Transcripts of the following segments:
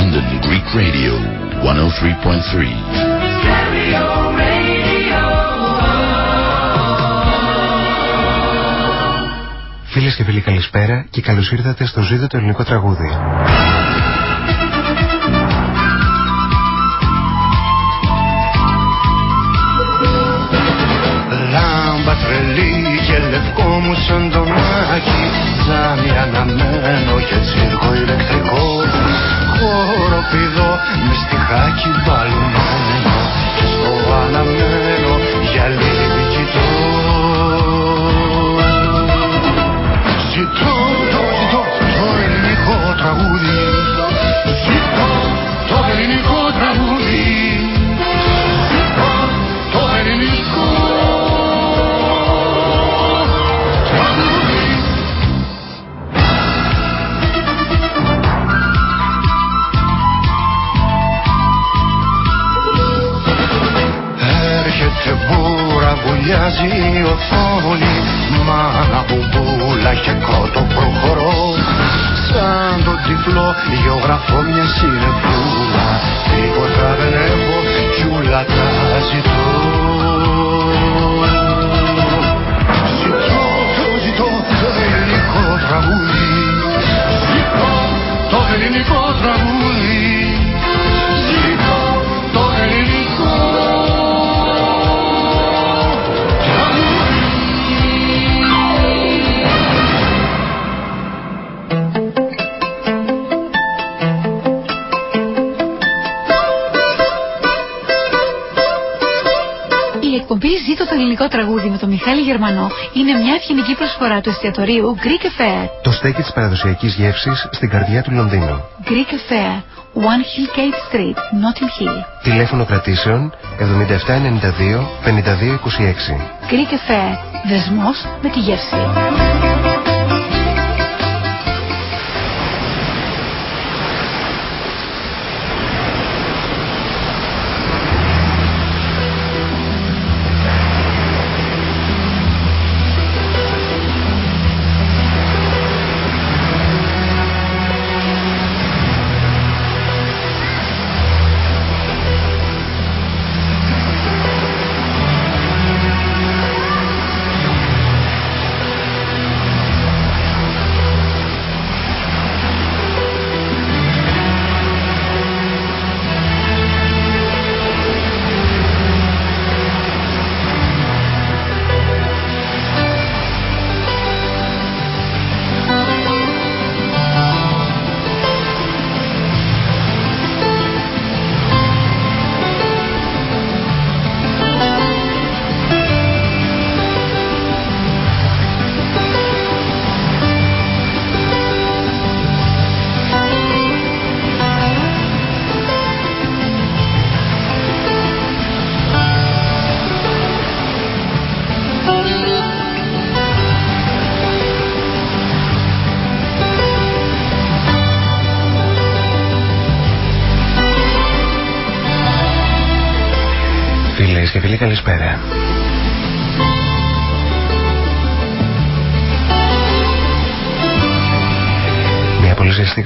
London Greek Radio 103.3. Φίλες και φίλοι καλησπέρα και καλώς ήρθατε στο ζήτο το ελληνικό τραγούδι. Λάμπα τρελή και λευκό μου σαν τον Άκη Ζάμι αναμένο και τσίρκο ηλεκτρικό Χοροπηδό μες στιχάκι μπαλμένο Και στο αναμένο βουλιάζει η οθόνη Μάνα μπουμπούλα και κότο προχωρώ. Σαν τον τυφλό γεωγραφώ Γερμανό είναι μια ευγενική προσφορά του εστιατορίου Greek Affair. Το στέκι της παραδοσιακής γεύσης στην καρδιά του Λονδίνου. Greek Affair, One Hill Gate Street, Notting Hill. Τηλέφωνο κρατήσεων 7792 5226. Greek Affair, δεσμός με τη γεύση.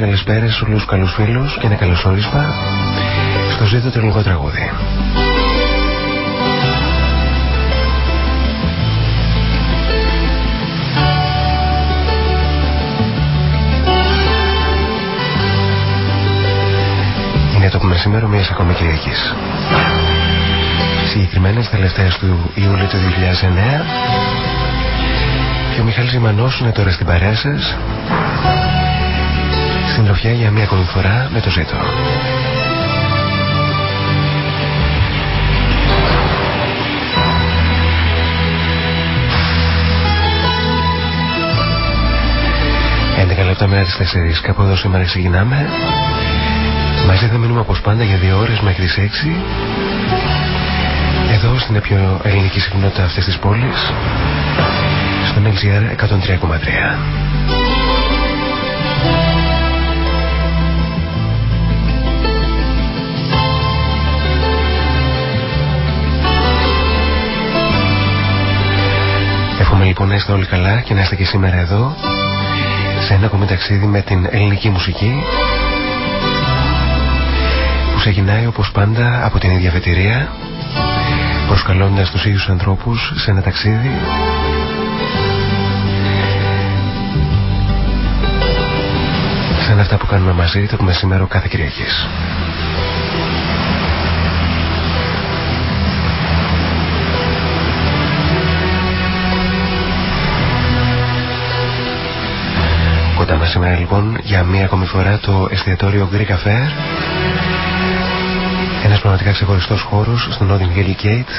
Καλησπέρα σε όλους τους καλούς φίλους και ένα καλωσόρισμα στο ζήτο το ελληνικό τραγούδι. Είναι το μεσημέρο μιας ακόμη Κυριακής. Συγκεκριμένα στις τελευταίες του Ιούλιο του 2009 και ο Μιχάλης Ζημανός είναι τώρα στην παρέα σας στην τροφιά για μία ακόμη φορά με το ζήτο. Έντεκα λεπτά μετά τις 4 κάπου εδώ σήμερα ξεκινάμε. Μαζί θα μείνουμε όπως πάντα για δύο ώρες μέχρι τις 6 Εδώ στην πιο ελληνική συχνότητα αυτής της πόλης Στον LGR 103,3 λοιπόν να είστε όλοι καλά και να είστε και σήμερα εδώ σε ένα ακόμη ταξίδι με την ελληνική μουσική ξεκινάει όπως πάντα από την ίδια φετηρία προσκαλώντας τους ίδιους ανθρώπους σε ένα ταξίδι σαν αυτά που κάνουμε μαζί το μεσημέρο κάθε Κυριακής. Κοντά μας σήμερα λοιπόν για μία ακόμη φορά το εστιατόριο Greek Affair. Ένας πραγματικά ξεχωριστός χώρος στο Notting Hill Gate.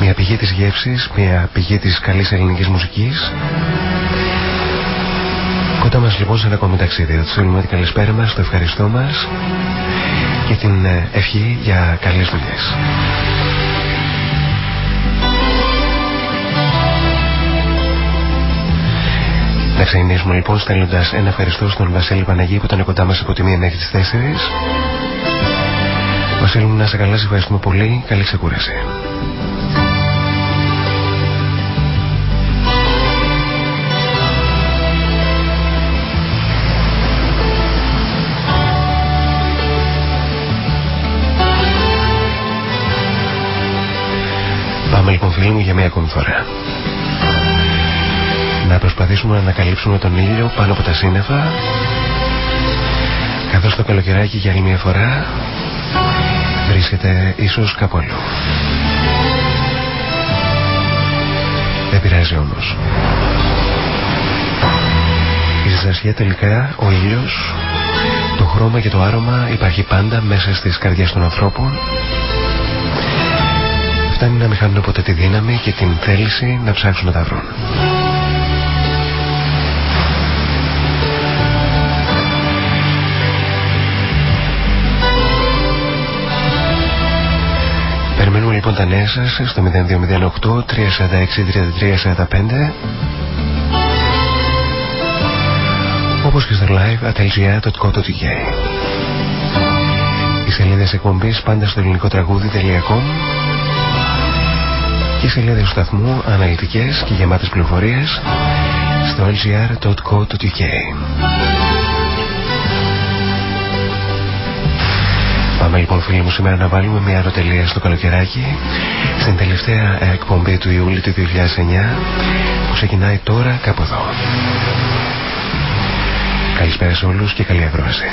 Μια πηγή της γεύσης, μια πηγή της καλής ελληνικής μουσικής. Κοντά μας λοιπόν σε ένα ακόμη ταξίδι. Τους στείλουμε την καλησπέρα μας, το ευχαριστώ μας και την ε, ευχή για καλές δουλειές Να ξεκινήσουμε λοιπόν στέλνοντας ένα ευχαριστώ στον Βασίλη Παναγί που ήταν κοντά μας από τη μία μέχρι τις 4. Βασίλη μου να σε καλά, σε ευχαριστούμε πολύ. Καλή ξεκούραση. Πάμε λοιπόν φίλοι μου για μία ακόμη φορά να προσπαθήσουμε να ανακαλύψουμε τον ήλιο πάνω από τα σύννεφα καθώς το καλοκαιράκι για άλλη μια φορά βρίσκεται ίσως κάπου αλλού. Δεν πειράζει όμως. Η ζεστασιά τελικά, ο ήλιος, το χρώμα και το άρωμα υπάρχει πάντα μέσα στις καρδιές των ανθρώπων φτάνει να μην χάνουν ποτέ τη δύναμη και την θέληση να ψάξουν να τα βρουν. Λοιπόν τα νέα σας στο 0208 346 3345 όπως και στο live at lga.co.uk Οι σελίδες εκπομπής πάντα στο ελληνικό τραγούδι.com και οι σελίδες του σταθμού αναλυτικές και γεμάτες πληροφορίες στο lgr.co.uk Πάμε λοιπόν φίλοι μου σήμερα να βάλουμε μια αεροτελεία στο καλοκαιράκι στην τελευταία εκπομπή του Ιούλη του 2009 που ξεκινάει τώρα κάπου εδώ. Καλησπέρα σε όλους και καλή ευρώση.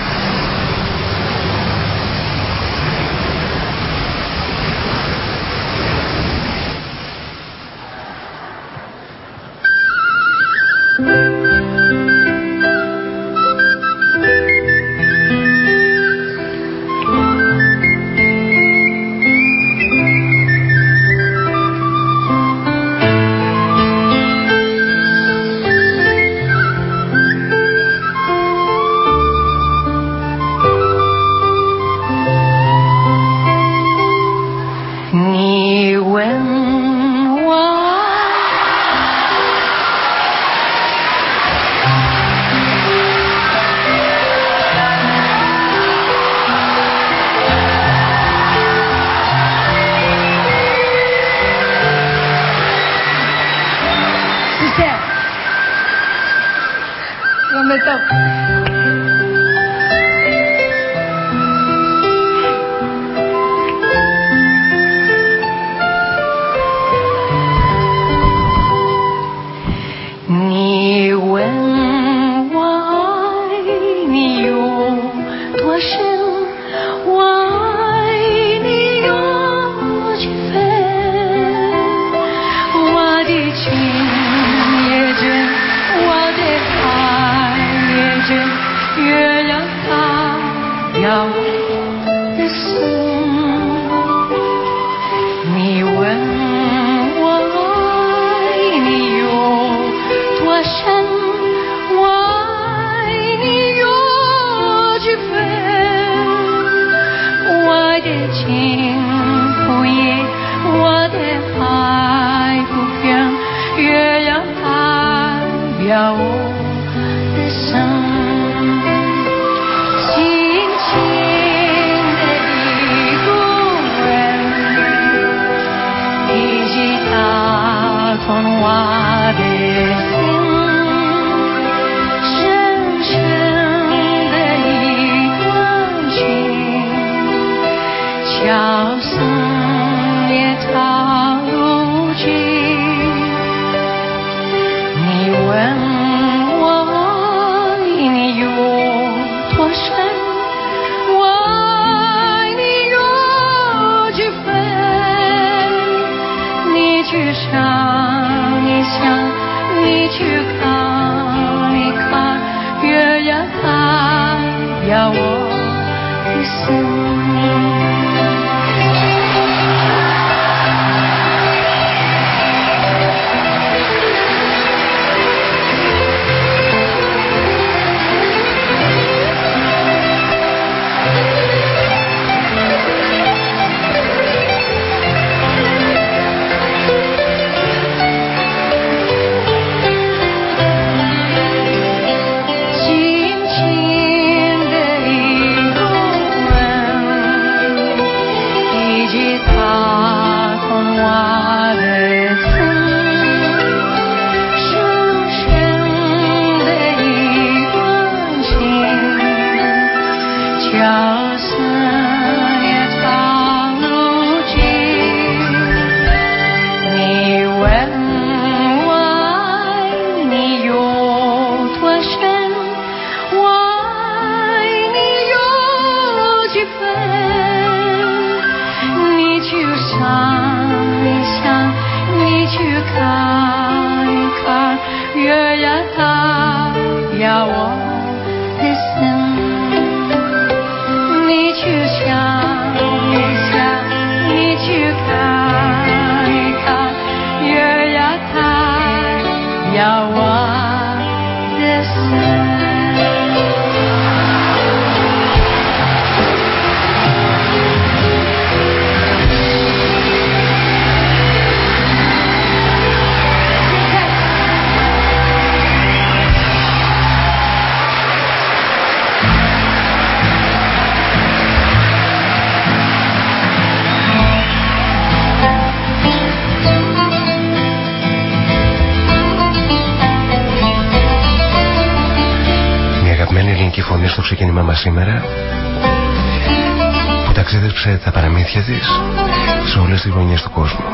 Τα παραμύθια της σε όλες τις γωνιές του κόσμου.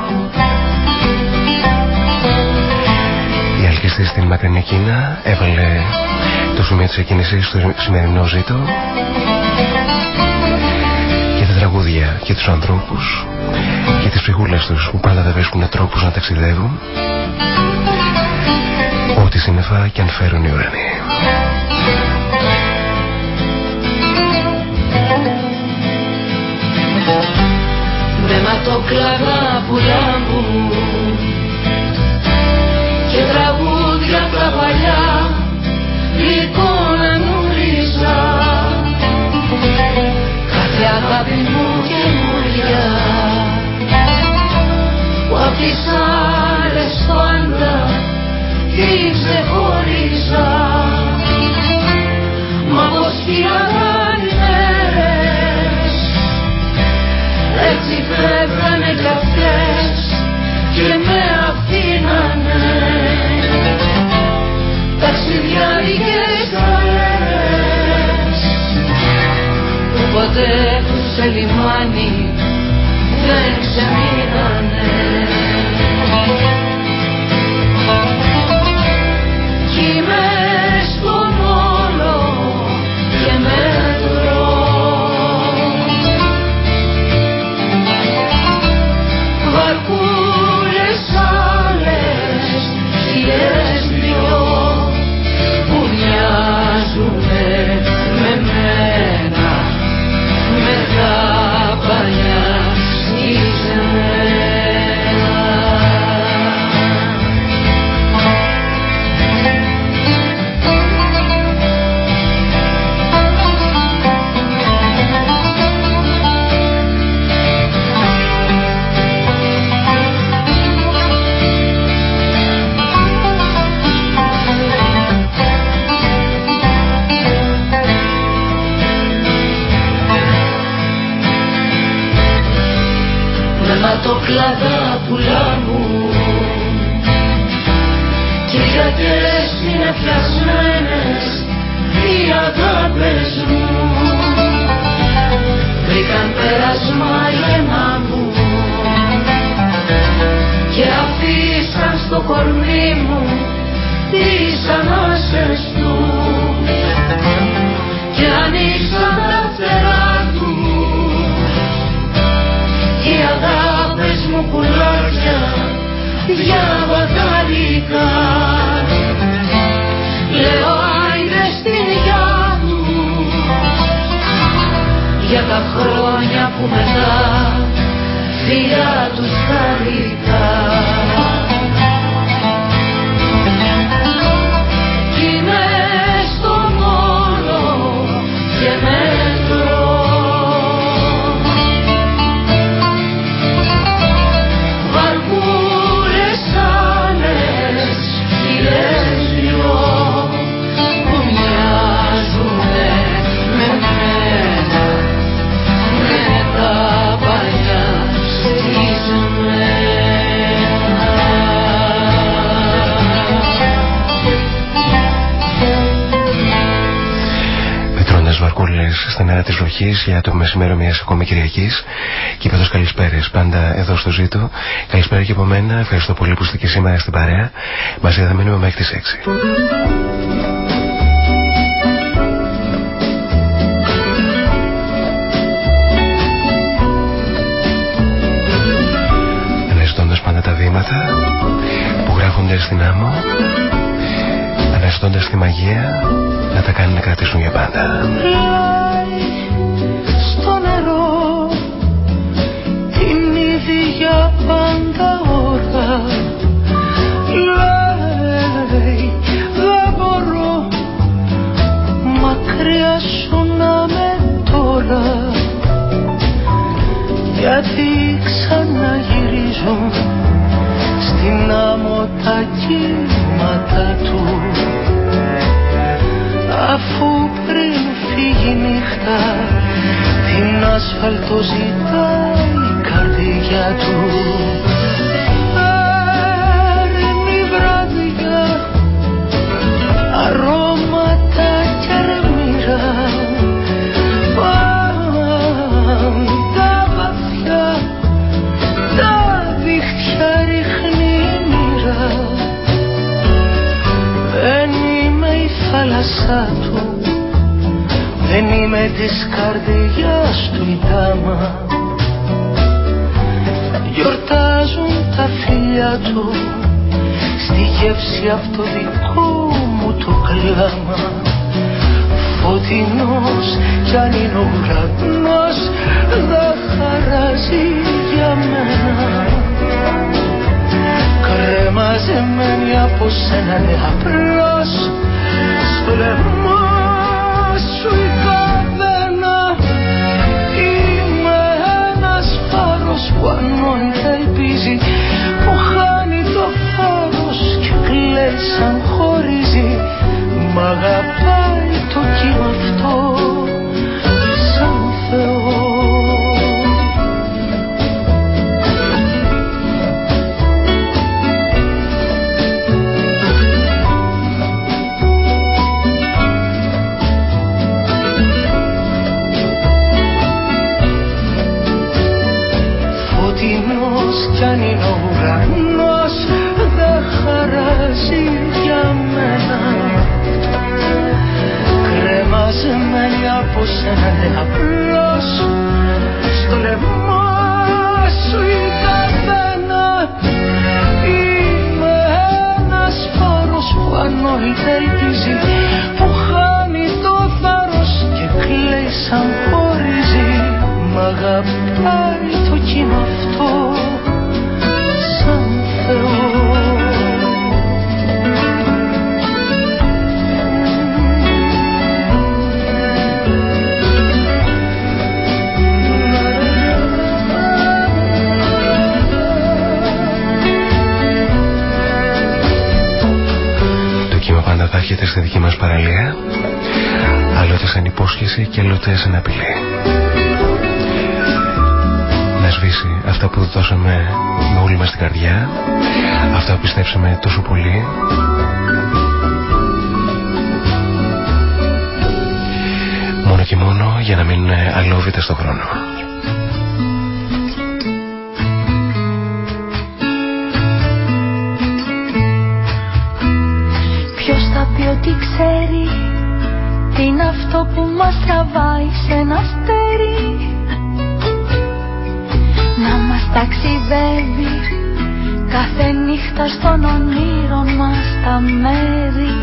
Η αλκυστή στην μακρινή Κίνα έβαλε το σημείο της εκκίνησης στο σημερινό ζήτο και τα τραγούδια και τους ανθρώπους και τις ψυχούλες τους που πάντα δεν βρίσκουν τρόπους να ταξιδεύουν ό,τι σύννεφα και αν φέρουν οι ουρανοί. Κλαδά πουλιά μου και τραγούδια τα παλιά εικόνα γνωρίζα κάθε αγάπη μου καινούρια που απ' τις άλλες πάντα την ξεχωρίζα και με αφήνανε ταξιδιάρικες καλές που ποτέ σε λιμάνι δεν ξεμείνανε κλαδά πουλά μου Κυριακές είναι φτιασμένες οι αγάπες μου; Βρήκαν πέρασμα γεμά μου. Και αφήσαν στο κορμί χρόνια που μετά φιλιά στα μέρα της βροχής για το μεσημέρο μιας ακόμη Κυριακής. Και είπα καλησπέρες πάντα εδώ στο ζήτο. Καλησπέρα και από μένα. Ευχαριστώ πολύ που είστε και σήμερα στην παρέα. Μαζί θα μείνουμε μέχρι τις 6. Αναζητώντας πάντα τα βήματα που γράφονται στην άμμο αναζητώντας τη μαγεία να τα κάνει να κρατήσουν για πάντα. για πάντα ώρα Λέει δεν μπορώ μακριά σου να με τώρα. Γιατί ξαναγυρίζουν στην άμμο τα κύματα του αφού πριν φύγει νύχτα την ασφαλτό ζητάει καρδιά τους. Παίρνει βράδια θάλασσά του. Δεν είμαι της καρδιάς του η δάμα. Γιορτάζουν τα φιλιά του. Στη γεύση αυτό δικό μου το κλάμα. Φωτεινός κι αν είναι ο ουρανός Δεν χαράζει για μένα. Κρέμαζεμένη από σένα ναι απλώς Στο λαιμό σου η που ανόητα ελπίζει που χάνει το φάρος και κλαίει σαν χωρίζει. Μ' αγαπάει το κύμα σαν χωρίζει μ' αγαπάει το κοινό αυτό σαν Θεό. Θα έρχεται στη δική μας παραλία. άλλοτε σαν υπόσχεση και άλλοτε σαν απειλή να σβήσει αυτά που δώσαμε με όλη μας την καρδιά αυτά που πιστέψαμε τόσο πολύ. Μόνο και μόνο για να μείνουν αλόβητα στο χρόνο. Ότι ξέρει Τι είναι αυτό που μας τραβάει σε ένα αστέρι. Να μας ταξιδεύει κάθε νύχτα στον όνειρο μας τα μέρη.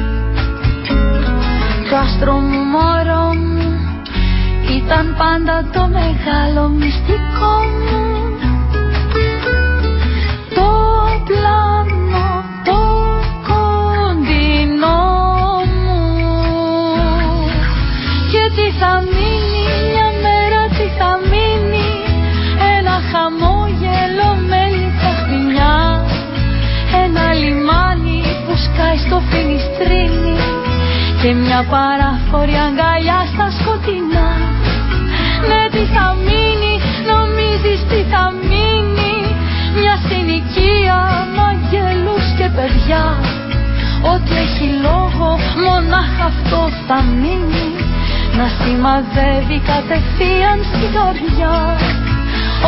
Το άστρο μου μωρό μου ήταν πάντα το μεγάλο μυστικό μου Και μια παράφορη αγκαλιά στα σκοτεινά. Ναι τι θα μείνει, νομίζεις τι θα μείνει. Μια συνοικία με αγγέλους και παιδιά. Ό,τι έχει λόγο μονάχα αυτό θα μείνει. Να σημαδεύει κατευθείαν στην καρδιά.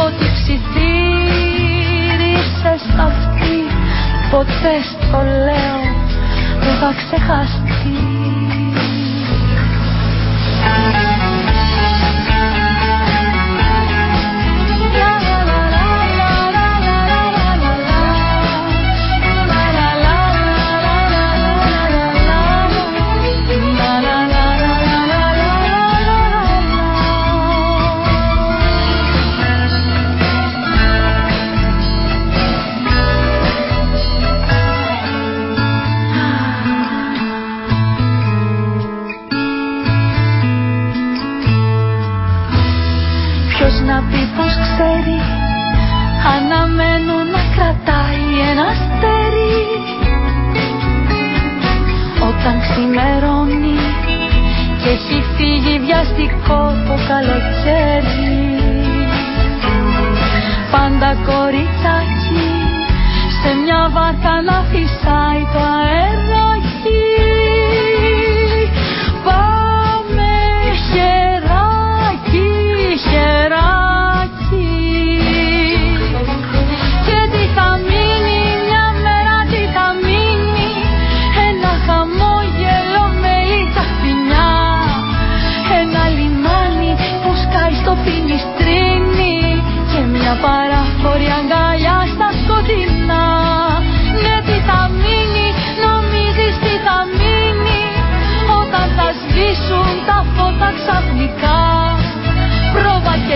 Ό,τι ψιθύρισες αυτή Ποτέ στο λέω δεν θα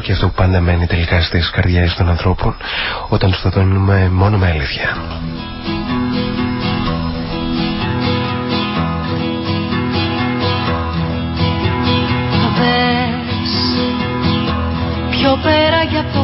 και αυτό που πάντα μένει τελικά στις καρδιές των ανθρώπων όταν τους το δίνουμε μόνο με αλήθεια. πιο πέρα για το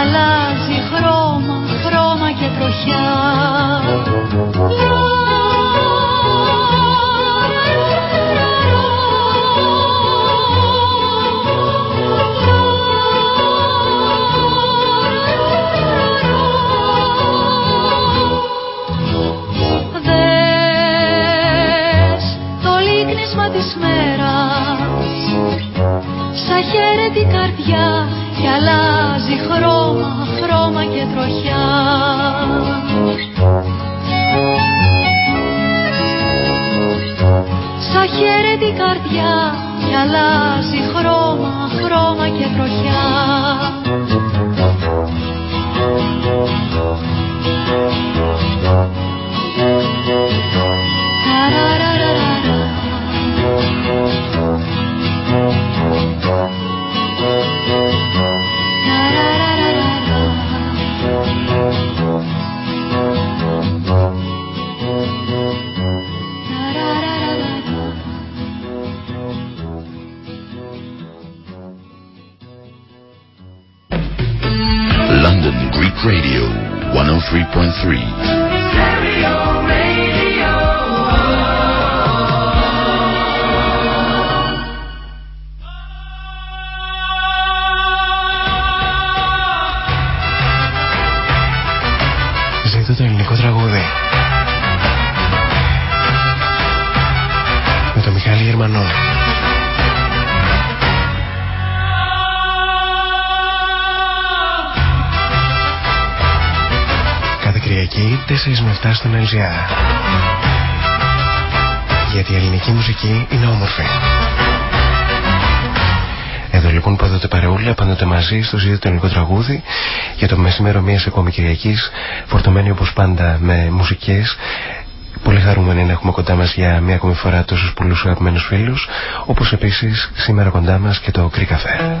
αλλάζει χρώμα, χρώμα και τροχιά με 7 στον LGR. Γιατί η ελληνική μουσική είναι όμορφη. Εδώ λοιπόν πάντοτε παρεούλα, πάντοτε μαζί στο ζήτο το ελληνικό τραγούδι για το μεσημέρο μιας ακόμη Κυριακής, φορτωμένη όπως πάντα με μουσικές. Πολύ χαρούμενοι να έχουμε κοντά μας για μια ακόμη φορά τόσους πολλούς αγαπημένους φίλους, όπως επίσης σήμερα κοντά μας και το Κρυ Καφέ.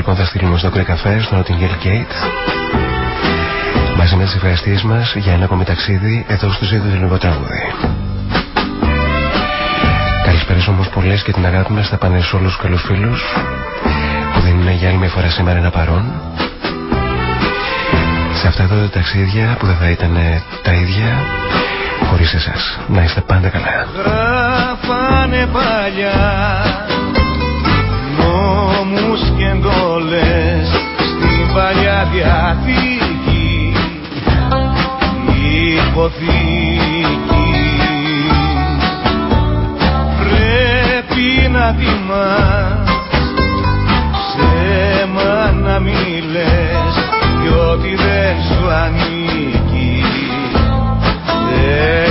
Λοιπόν θα στείλουμε στο Greek Café στο Notting Hill Gate μαζί με τις ευχαριστίες μας για ένα ακόμη ταξίδι εδώ στο ζήτο του ελληνικό τραγούδι. Καλησπέρα όμως πολλές και την αγάπη μας θα πάνε σε όλους τους καλούς φίλους που δεν είναι για άλλη μια φορά σήμερα ένα παρόν σε αυτά εδώ τα ταξίδια που δεν θα ήταν τα ίδια χωρίς εσάς. Να είστε πάντα καλά. Γράφανε παλιά νόμους και εντόλες στην παλιά διαθήκη. Υποθήκη. Πρέπει να τιμάς. Ψέμα να μη λες κι ό,τι δεν σου ανήκει. Ελληνική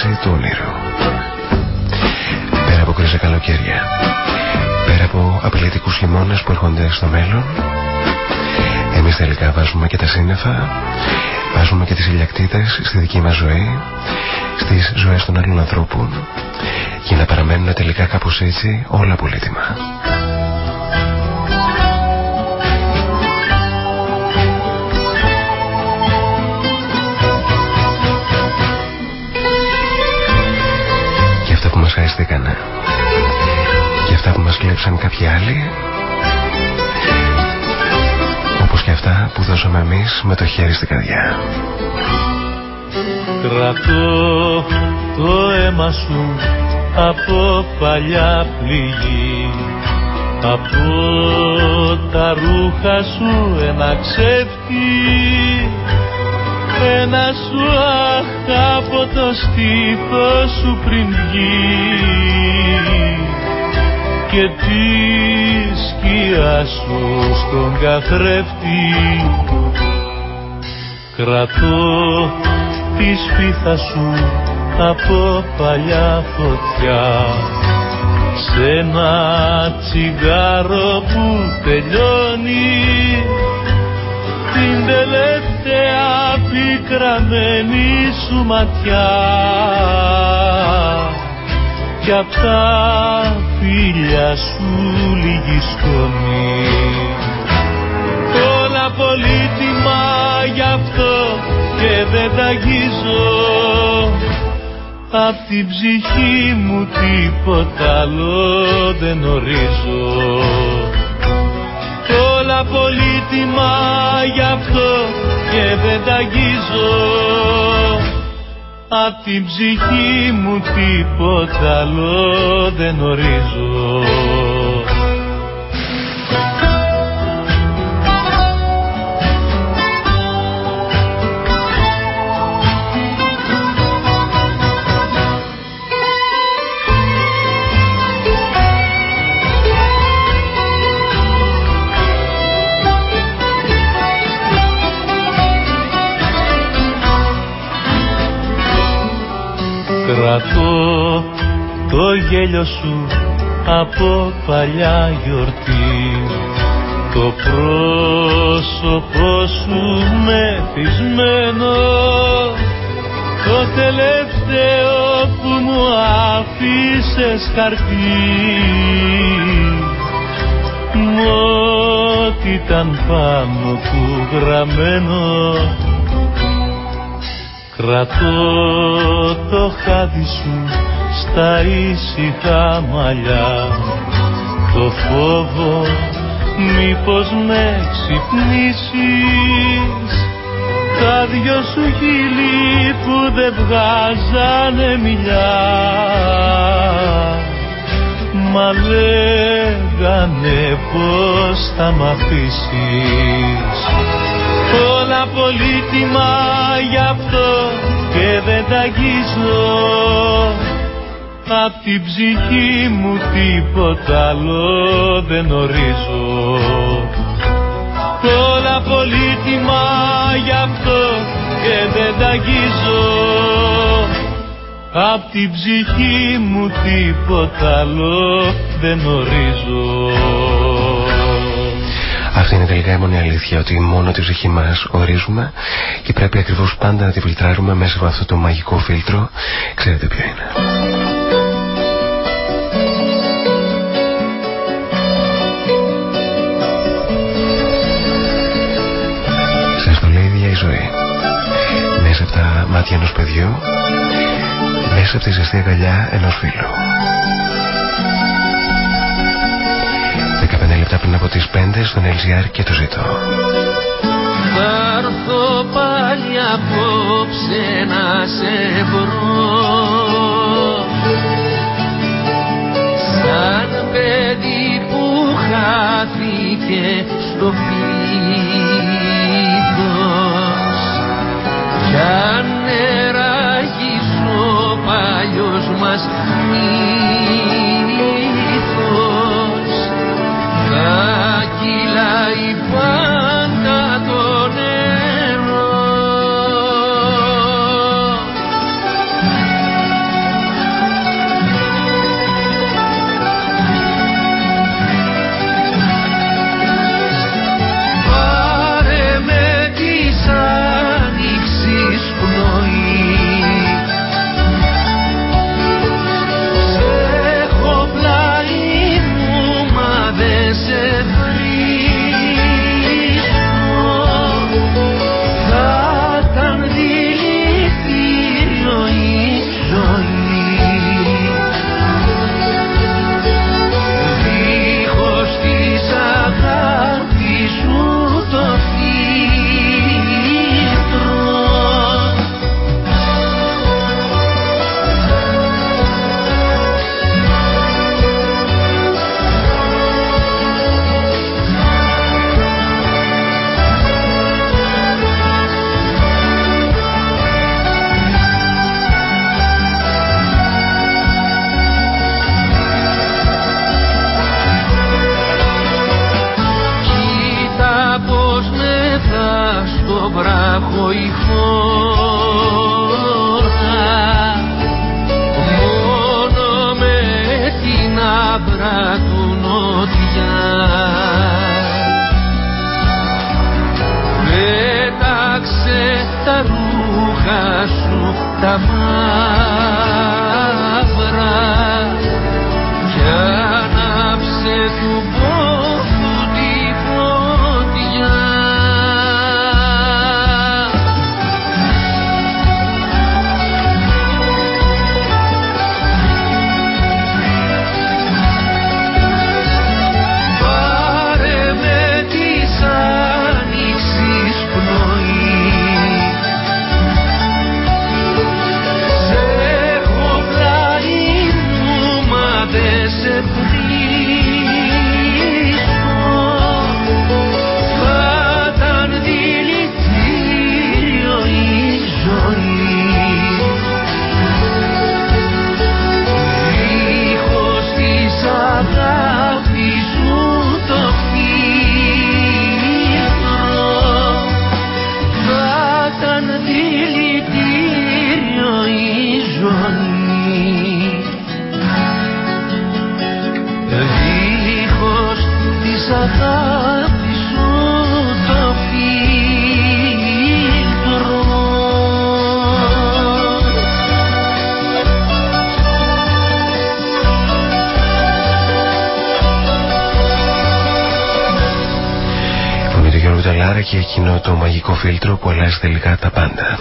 μας άνοιξη του όνειρου. Πέρα από κρίζα καλοκαίρια, πέρα από απειλητικούς χειμώνες που έρχονται στο μέλλον, εμείς τελικά βάζουμε και τα σύννεφα, βάζουμε και τις ηλιακτήτες στη δική μας ζωή, στις ζωές των άλλων ανθρώπων, για να παραμένουν τελικά κάπως έτσι όλα πολύτιμα. Χαριστήκανε και αυτά που μας κλέψαν κάποιοι άλλοι όπως και αυτά που δώσαμε εμείς με το χέρι στην καρδιά. Κρατώ το αίμα σου από παλιά πληγή. Από τα ρούχα σου ένα ξεφτί. Ένα σου αχ από το στήθο σου πριν βγει και τη σκιά σου στον καθρέφτη. Κρατώ τη σπίθα σου από παλιά φωτιά. Σε ένα τσιγάρο που τελειώνει την τελευταία πικραμένη σου ματιά. Κι απ' τα φίλια σου λίγη σκόνη. Όλα πολύτιμα γι' αυτό και δεν τα αγγίζω. Απ' την ψυχή μου τίποτα άλλο δεν ορίζω. Όλα πολύτιμα γι' αυτό και δεν τα αγγίζω. Απ' την ψυχή μου τίποτα άλλο δεν ορίζω γέλιο σου από παλιά γιορτή. Το πρόσωπό σου μεθυσμένο το τελευταίο που μου άφησες χαρτί. Μ' ό,τι ήταν πάνω του γραμμένο Κρατώ το χάδι σου στα ήσυχα μαλλιά. Το φόβο μήπως με ξυπνήσεις. Τα δυο σου χείλη που δεν βγάζανε μιλιά. Μα λέγανε πως θα μ' αφήσεις. Όλα πολύτιμα γι' αυτό και δεν τα αγγίζω Απ' την ψυχή μου τίποτα άλλο δεν ορίζω. Όλα πολύτιμα γι' αυτό και δεν τα αγγίζω. Απ' την ψυχή μου τίποτα άλλο δεν ορίζω Αυτή είναι τελικά η μόνη αλήθεια ότι μόνο τη ψυχή μας ορίζουμε και πρέπει ακριβώς πάντα να τη φιλτράρουμε μέσα από αυτό το μαγικό φίλτρο. Ξέρετε ποιο είναι. Σας το λέει η ίδια η ζωή. Μέσα από τα μάτια ενός παιδιού μέσα από τη ζεστή αγκαλιά ενός φίλου. Λεπτά πριν από τις 5 στον LGR και το ζητώ. Θα έρθω πάλι απόψε να σε βρω Σαν παιδί που χάθηκε στο πλήθος Κι αν παλιός μας μύθος θα κυλάει τελικά τα πάντα.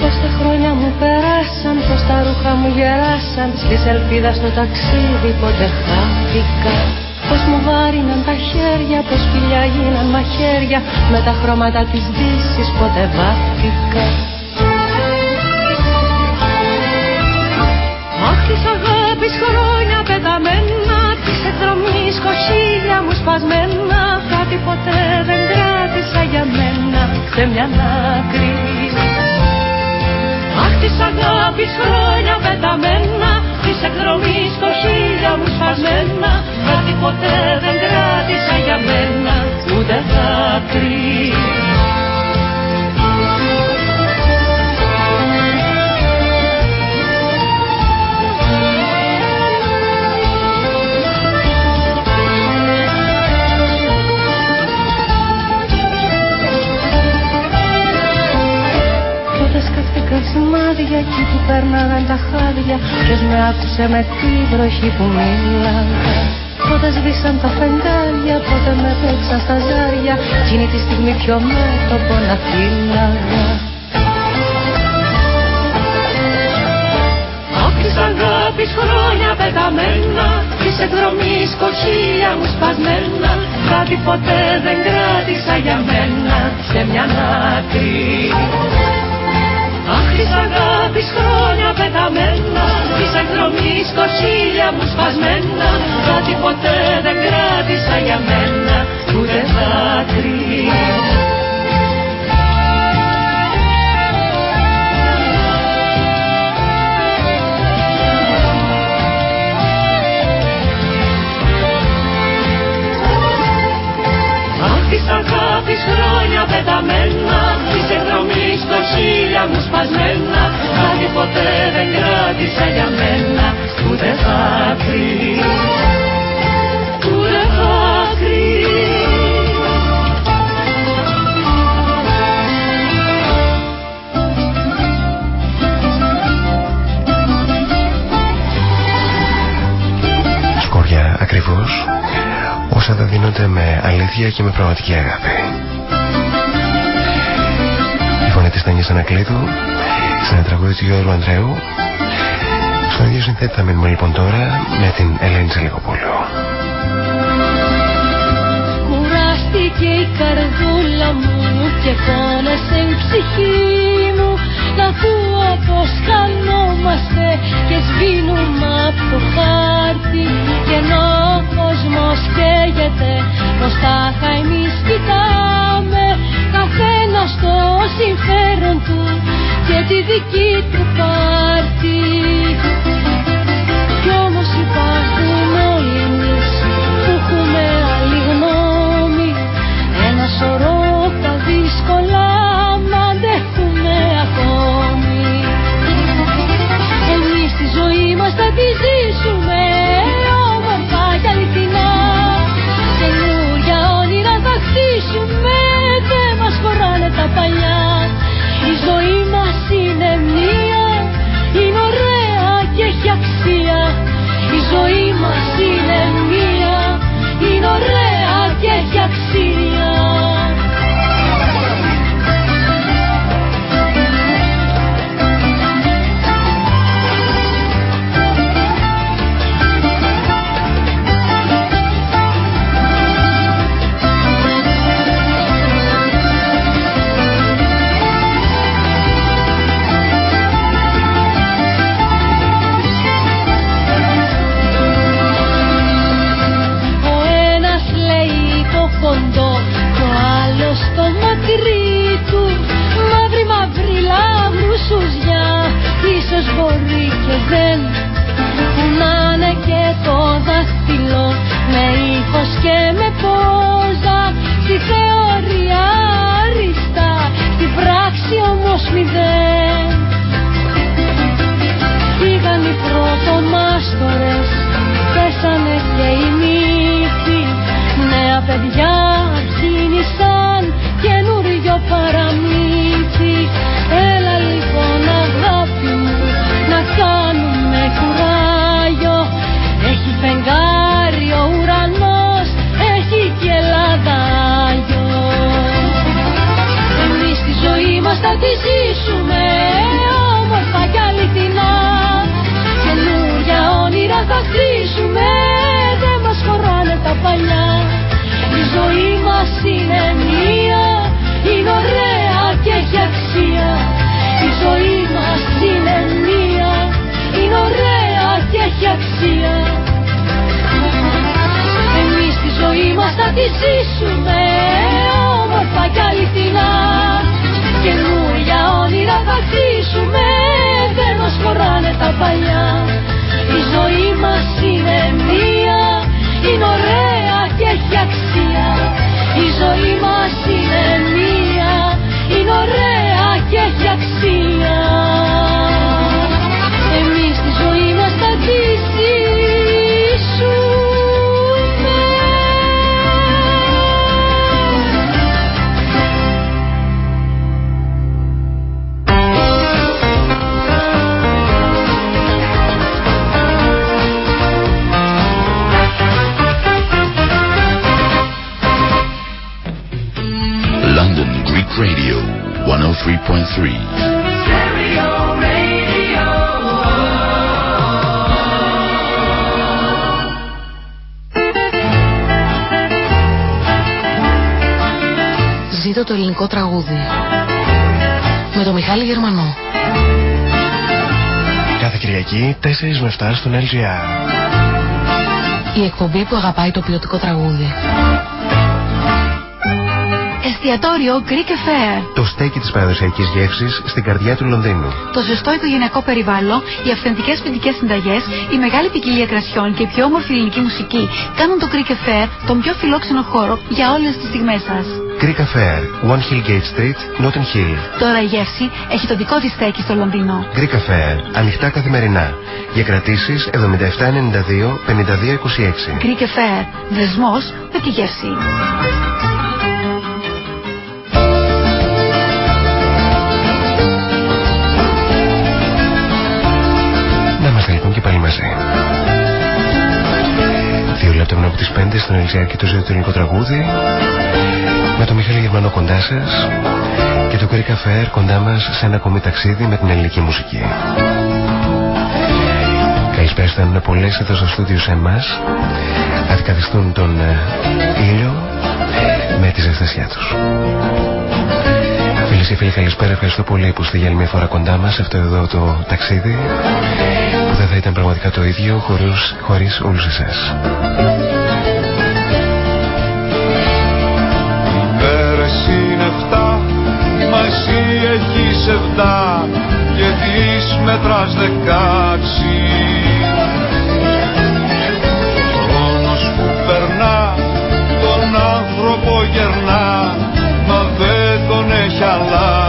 Πόσα χρόνια μου περάσαν, πως τα ρούχα μου γεράσαν Στις ελπίδα στο ταξίδι ποτέ χάθηκα Πως μου βάριναν τα χέρια, πως φιλιά γίναν μαχαίρια Με τα χρώματα του Σε μια άκρη. Αχ της αγάπης χρόνια πεταμένα Της εκδρομής κοχύλια μου σπασμένα Κάτι ποτέ δεν κράτησα για μένα Ούτε δάκρυ σημάδια εκεί που πέρναγαν τα χάδια Ποιος με άκουσε με τη βροχή που μίλαγα. Πότε σβήσαν τα φεγγάρια, πότε με παίξαν στα ζάρια Εκείνη τη στιγμή πιο μέτωπο να φύλαγα. Απ' της αγάπης χρόνια πεταμένα Της εκδρομής κοχύλια μου σπασμένα Κάτι ποτέ δεν κράτησα για μένα σε μια άκρη Αχ της αγάπης χρόνια πεταμένα Της εκδρομής κοσίλια μου σπασμένα Κάτι ποτέ δεν κράτησα για μένα Ούτε δάκρυ. Αχ της αγάπης χρόνια πεταμένα Της εκδρομής κοσίλια μου σπασμένα Κάτι ποτέ δεν κράτησα για μένα Ούτε δάκρυ Ούτε δάκρυ Σκόρια ακριβώς όσα θα δίνονται με αλήθεια και με πραγματική αγάπη. Η φωνή της Τανιάς Ανακλήτου σε ένα τραγούδι του Γιώργου Ανδρέου. Στον ίδιο συνθέτη θα μείνουμε λοιπόν τώρα με την Ελένη Τσελικοπούλου. Κουράστηκε η καρδούλα μου και φώνασε η ψυχή μου. Να ακούω πως χανόμαστε και σβήνουμε από το χάρτη. Και ενώ ο κόσμος καίγεται πως τα εμείς κοιτάμε καθένα στο συμφέρον του και τη δική του πάρτη στον LGR. Η εκπομπή που αγαπάει το ποιοτικό τραγούδι. Εστιατόριο Greek Affair. Το στέκι της παραδοσιακής γεύσης στην καρδιά του Λονδίνου. Το ζεστό οικογενειακό περιβάλλον, οι αυθεντικές ποινικέ συνταγές, η μεγάλη ποικιλία κρασιών και η πιο όμορφη ελληνική μουσική κάνουν το Greek Affair τον πιο φιλόξενο χώρο για όλες τις στιγμές σας. Greek Affair, One Hill Gate Street, Notting Hill. Τώρα η γεύση έχει το δικό της στέκι στο Λονδίνο. Greek Affair, ανοιχτά καθημερινά. Για κρατήσεις 7792 5226. Greek Affair, δεσμός με τη γεύση. και πάλι μαζί. Δύο λεπτά από τι 5 στον Ελισέα και το ζωή του ελληνικό τραγούδι. Με τον Μιχάλη Γερμανό κοντά σας και το Greek Affair κοντά μας σε ένα ακόμη ταξίδι με την ελληνική μουσική. Καλησπέρα στέλνουν πολλές εδώ στο στούντιο σε εμάς. Αντικαθιστούν τον ε, ήλιο με τη ζεστασιά τους. Φίλε και φίλοι, καλησπέρα. Ευχαριστώ πολύ που είστε για άλλη μια φορά κοντά μας σε αυτό εδώ το ταξίδι που δεν θα ήταν πραγματικά το ίδιο χωρίς, χωρίς όλους εσάς. Μέρες είναι εφτά, μα εσύ έχεις εφτά και τις μετράς δεκάξι. χρόνος που περνά, τον άνθρωπο γερνά, μα δεν τον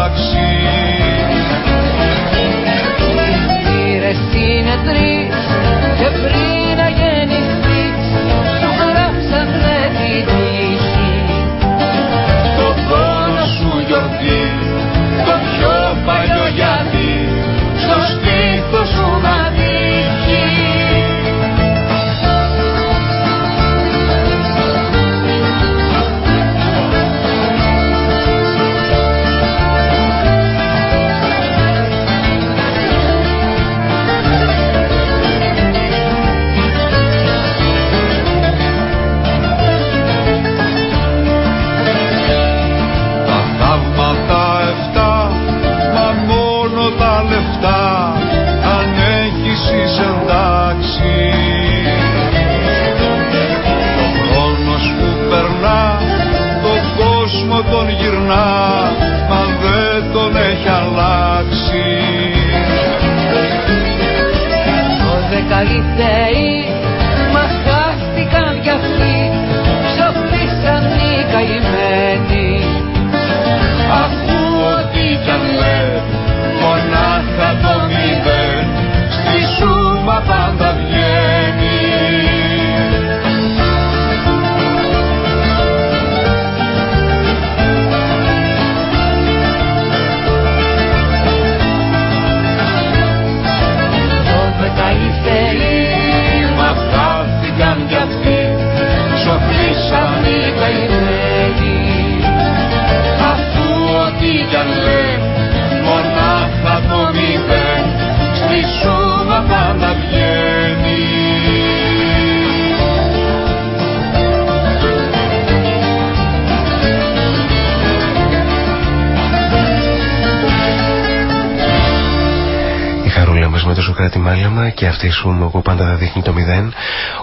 και αυτή σου σούμμα που πάντα θα δείχνει το μηδέν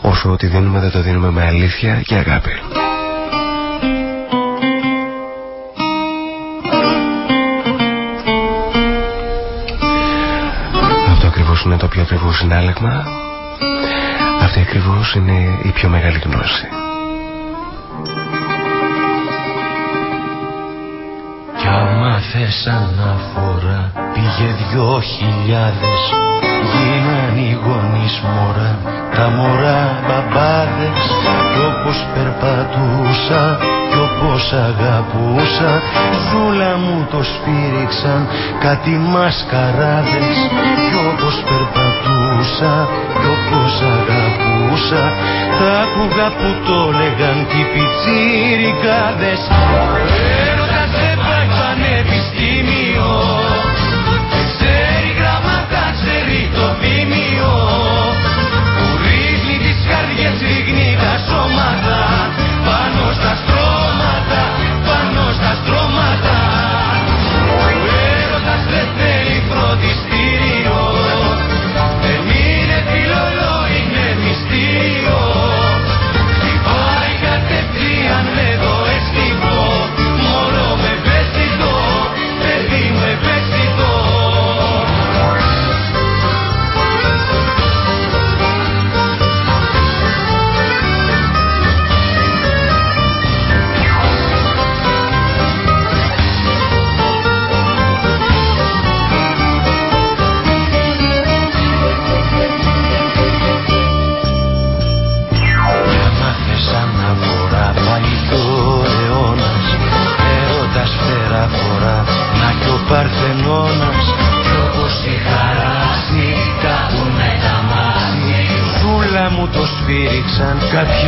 όσο ό,τι δίνουμε δεν το δίνουμε με αλήθεια και αγάπη. Αυτό ακριβώς είναι το πιο ακριβό συνάλλαγμα. Αυτή ακριβώς είναι η πιο μεγάλη γνώση. Και άμα θες αναφορά πήγε δυο χιλιάδες Γίναν οι γονείς μωρά, τα μωρά μπαμπάδες Κι όπως περπατούσα κι όπως αγαπούσα Ζούλα μου το σφύριξαν κάτι μασκαράδες Κι όπως περπατούσα κι όπως αγαπούσα Τα άκουγα που το λέγαν κι οι πιτσίρικάδες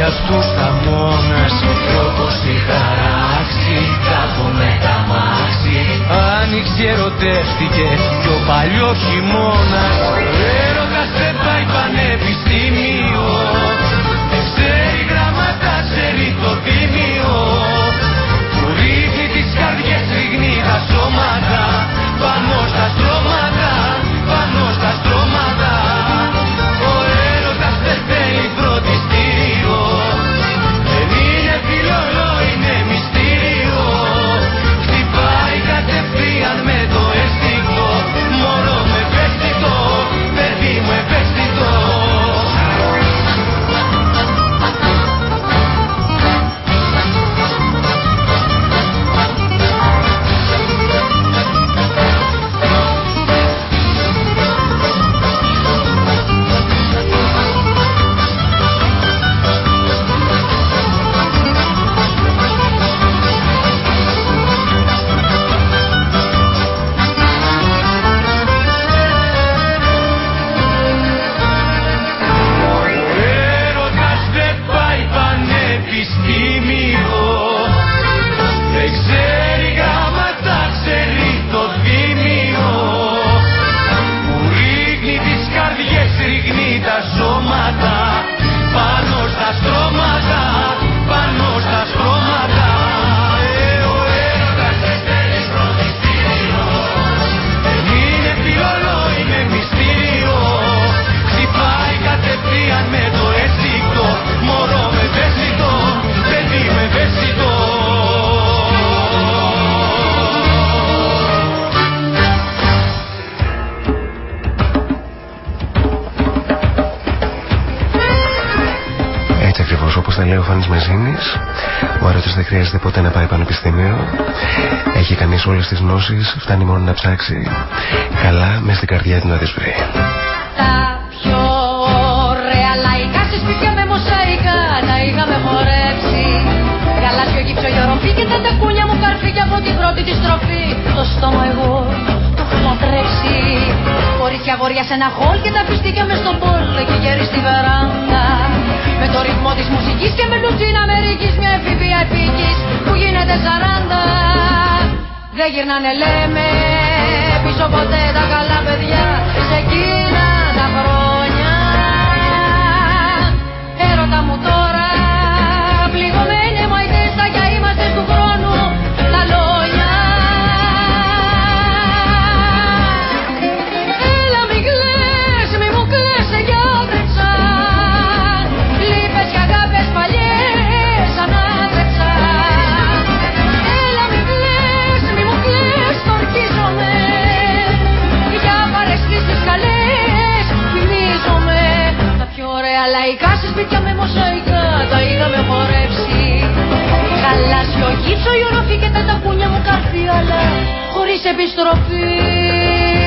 κάποιοι αυτούς τα μόνας Κι όπως τη χαράξει κάπου με τα μάξι Άνοιξε ερωτεύτηκες κι ο παλιός χειμώνας χρειάζεται ποτέ να πάει πανεπιστήμιο. Έχει κανείς όλες τις γνώσεις, φτάνει μόνο να ψάξει καλά μες στην καρδιά του να τι βρει. Τα πιο ωραία λαϊκά σε σπίτια με μοσαϊκά τα είχαμε χορέψει. Γαλάζιο γύψο γιοροπή και τα τακούνια μου καρφί από την πρώτη τη στροφή. Το στόμα εγώ το έχω λατρέψει. Κορίτσια γόρια σε ένα χόλ και τα πιστήκια μες στον πόλο και γέρι στη βεράντα. Με το ρυθμό της μουσικής και με λουτσίνα μερικής μια εφηβεία επίκης που γίνεται σαράντα. Δεν γυρνάνε λέμε πίσω ποτέ τα καλά παιδιά σε σπίτια με μοσαϊκά τα είχαμε χορέψει. Γαλάζιο γύψο, η οροφή και τα ταπούνια μου καρφί αλλά χωρίς επιστροφή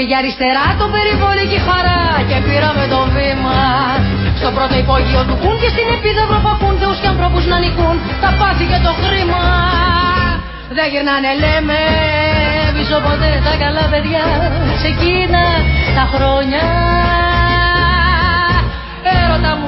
Φύγει αριστερά το περιβολική χαρά και πήραμε το βήμα. Στο πρώτο υπόγειο του κουν και στην επίδαυρο παπούν Θεούς και ανθρώπους να νικούν τα πάθη και το χρήμα. Δεν γυρνάνε λέμε πίσω ποτέ τα καλά παιδιά. Σε εκείνα τα χρόνια. Έρωτα μου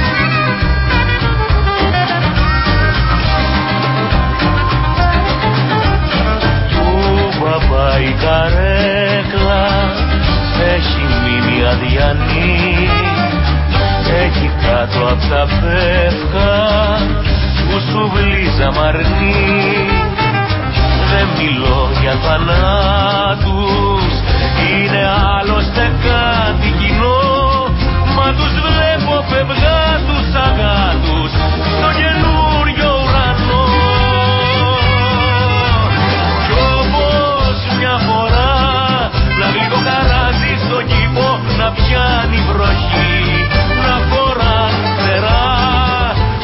η καρέκλα έχει μείνει αδιανή. Έχει κάτω απ' τα πεύκα που σου βλίζα μαρνή. Δεν μιλώ για θανάτους είναι άλλωστε κάτι κοινό. Μα τους βλέπω φευγάτους αγάτους πιάνει βροχή να φοράν φτερά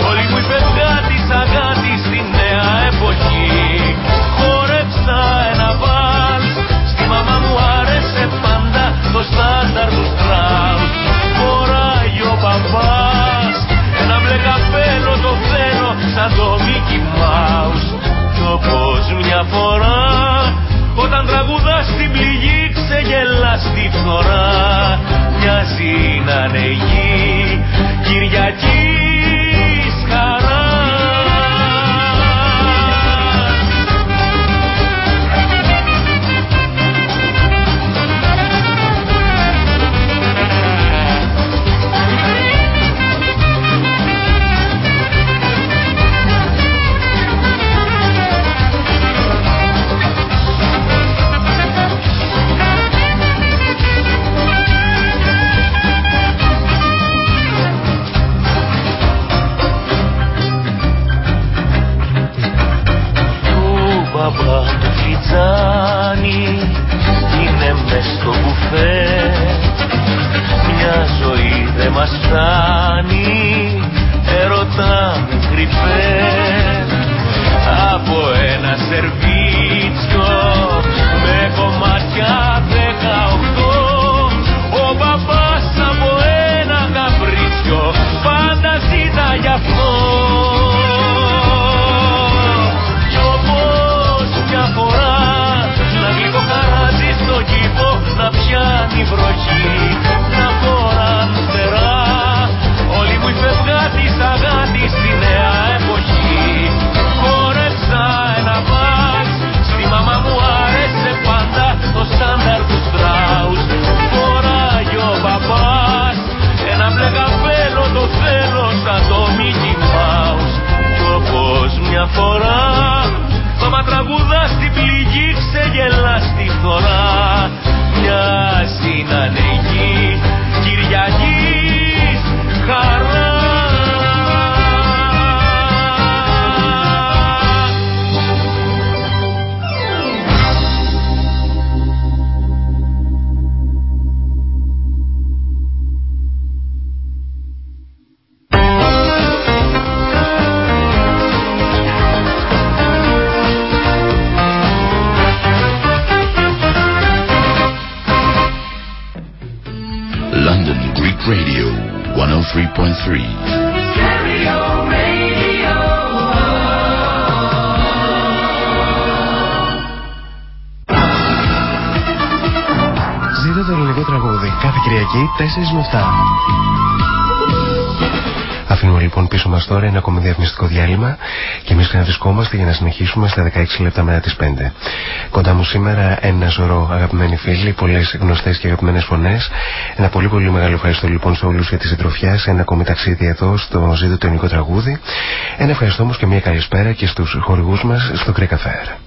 όλοι μου οι φευγάτης αγάτης στη νέα εποχή. Χόρεψα ένα βάλς στη μαμά μου άρεσε πάντα το στάνταρ του Στράους. Παπάς Ένα μπλε καπέλο το θέλω σαν το Mickey Mouse. Κι όπως μια φορά όταν τραγουδά να είναι γη. Κυριακή Κυριακή 4 με 7. Αφήνουμε λοιπόν πίσω μας τώρα ένα ακόμη διαφημιστικό διάλειμμα και εμείς ξαναβρισκόμαστε για να συνεχίσουμε στα 16 λεπτά μετά τις 5. Κοντά μου σήμερα ένα σωρό αγαπημένοι φίλοι, πολλές γνωστές και αγαπημένες φωνές. Ένα πολύ πολύ μεγάλο ευχαριστώ λοιπόν σε όλους για τη συντροφιά σε ένα ακόμη ταξίδι εδώ στο Ζήτο το ελληνικό τραγούδι. Ένα ευχαριστώ όμως και μια καλησπέρα και στους χορηγούς μας στο Greek Affair.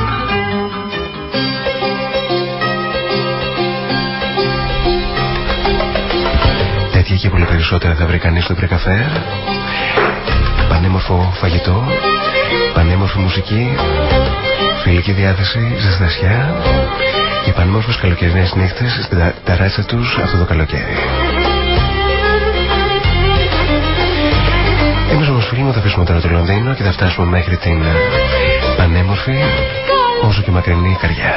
Πολύ περισσότερα θα βρει κανείς στο Greek Affair. Πανέμορφο φαγητό, πανέμορφη μουσική, φιλική διάθεση, ζεστασιά και πανέμορφες καλοκαιρινές νύχτες στην τα- ταράτσα τους αυτό το καλοκαίρι. Εμείς όμως φίλοι μου θα αφήσουμε τώρα το Λονδίνο και θα φτάσουμε μέχρι την ε, πανέμορφη όσο και μακρινή καρδιά.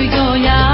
Βιολιά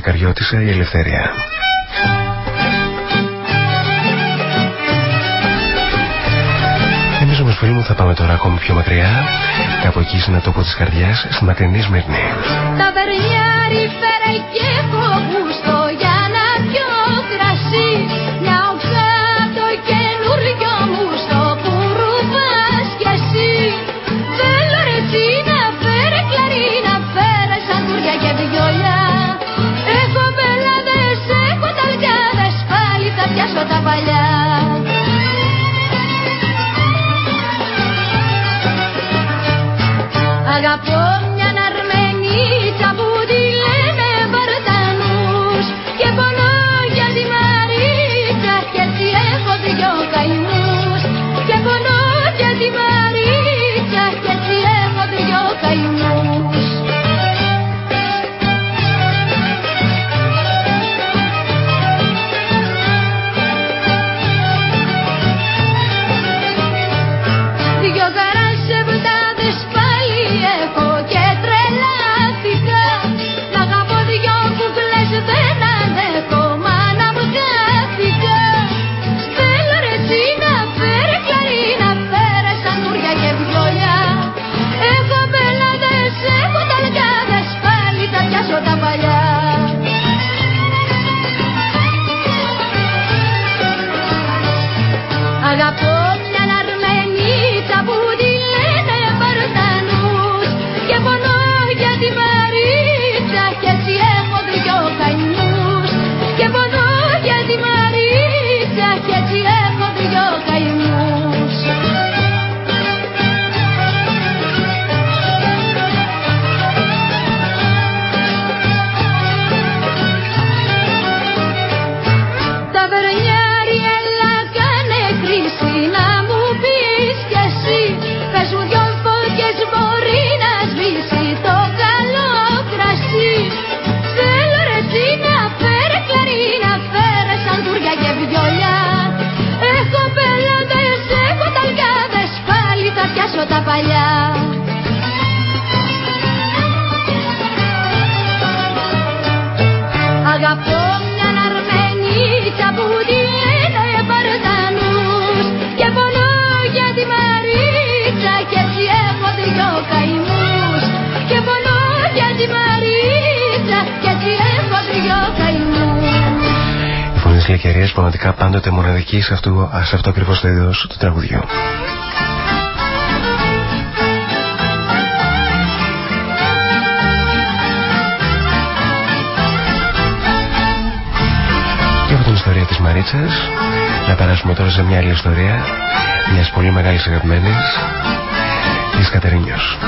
Καριώτησα η Ελευθερία. Εμείς όμως φίλοι μου θα πάμε τώρα ακόμη πιο μακριά, κάπου εκεί σε ένα τόπο της καρδιάς, στη μακρινή Σμύρνη. Τα βερνιάρι φέρε και κοκκούστο παλιά. Αγαπώ τη φωνή και τη εφαντριό καημούς. Οι φωνές πραγματικά πάντοτε μοναδική σε αυτό, σε αυτό ακριβώς το είδος του τραγουδιού. Και από την ιστορία της Μαρίτσας να περάσουμε τώρα σε μια άλλη ιστορία μιας πολύ μεγάλης αγαπημένης της Κατερίνιος.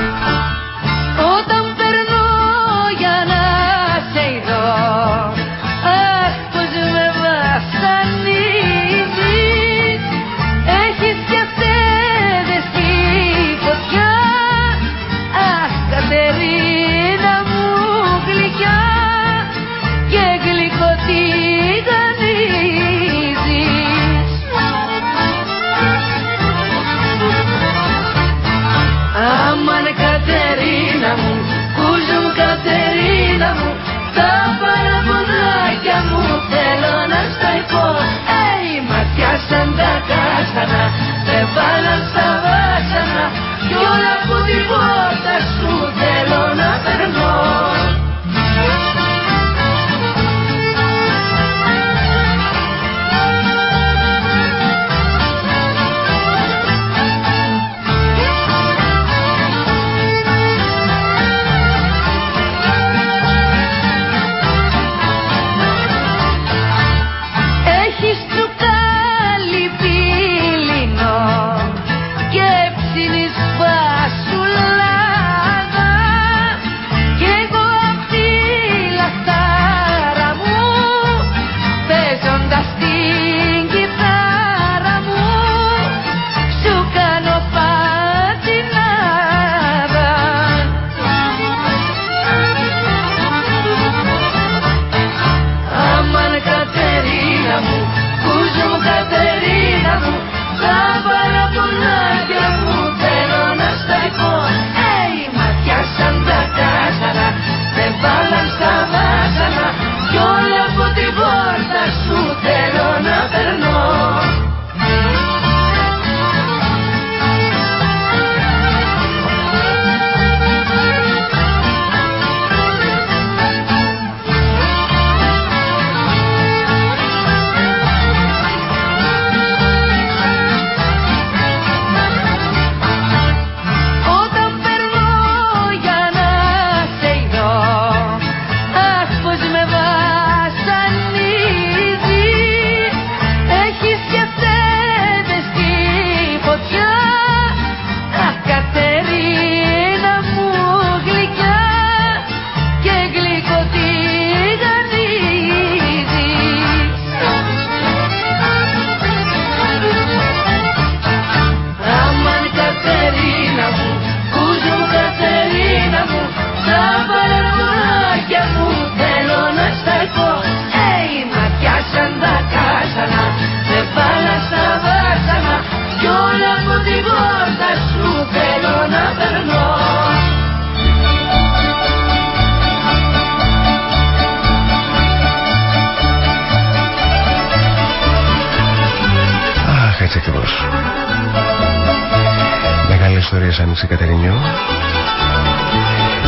Μεγάλη ιστορία άνοιξε Κατερινιό.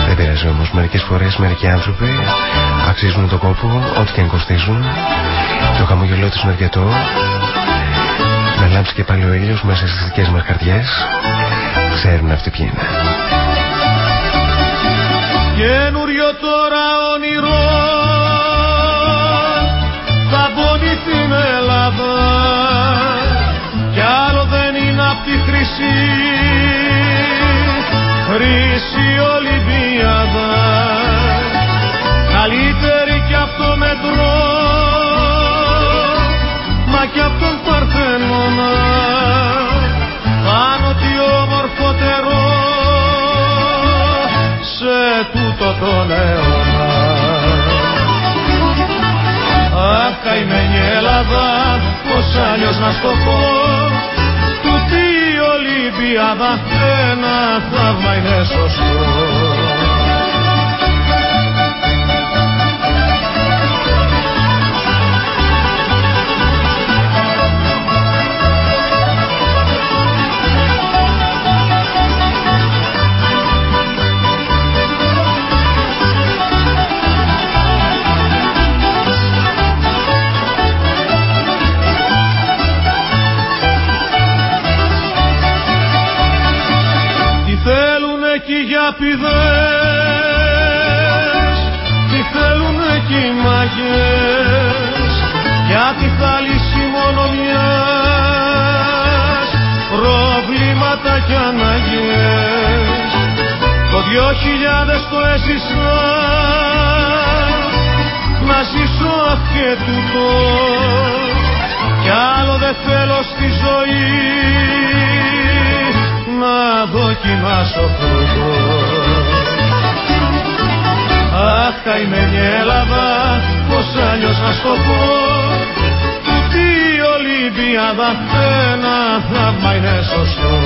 Δεν πειράζει όμως, μερικές φορές μερικοί άνθρωποι αξίζουν τον κόπο, ό,τι και αν κοστίζουν. Το χαμογελό τους είναι αρκετό. Να λάμψει και πάλι ο ήλιος μέσα στις δικές μας καρδιές. Ξέρουν αυτοί ποιοι είναι. Καινούριο τώρα όνειρο θα πονηθεί με Ελλάδα κι άλλο δεν είναι απ' τη χρυσή χρυσή Ολυμπίαδα καλύτερη κι αυτό μετρό. Μα κι απ' τον Παρθενώνα. Πάνω τι όμορφοτερό σε τούτο τον αιώνα Αχ καημένη Ελλάδα πως αλλιώς να στο πω. Τούτη η Ολυμπιάδα ένα θαύμα είναι σωστό πηδές. Τι θέλουν εκεί οι μαγιές. Γιατί θα λύσει μόνο μιας. Προβλήματα κι αναγκές. Το δυο χιλιάδες το έζησα Να ζήσω αυτή τούτο Κι άλλο δεν θέλω στη ζωή. Να δοκιμάσω καημένη Ελλάδα πως αλλιώς να στο πω. Τι Ολυμπιάδα ένα θαύμα είναι σωστό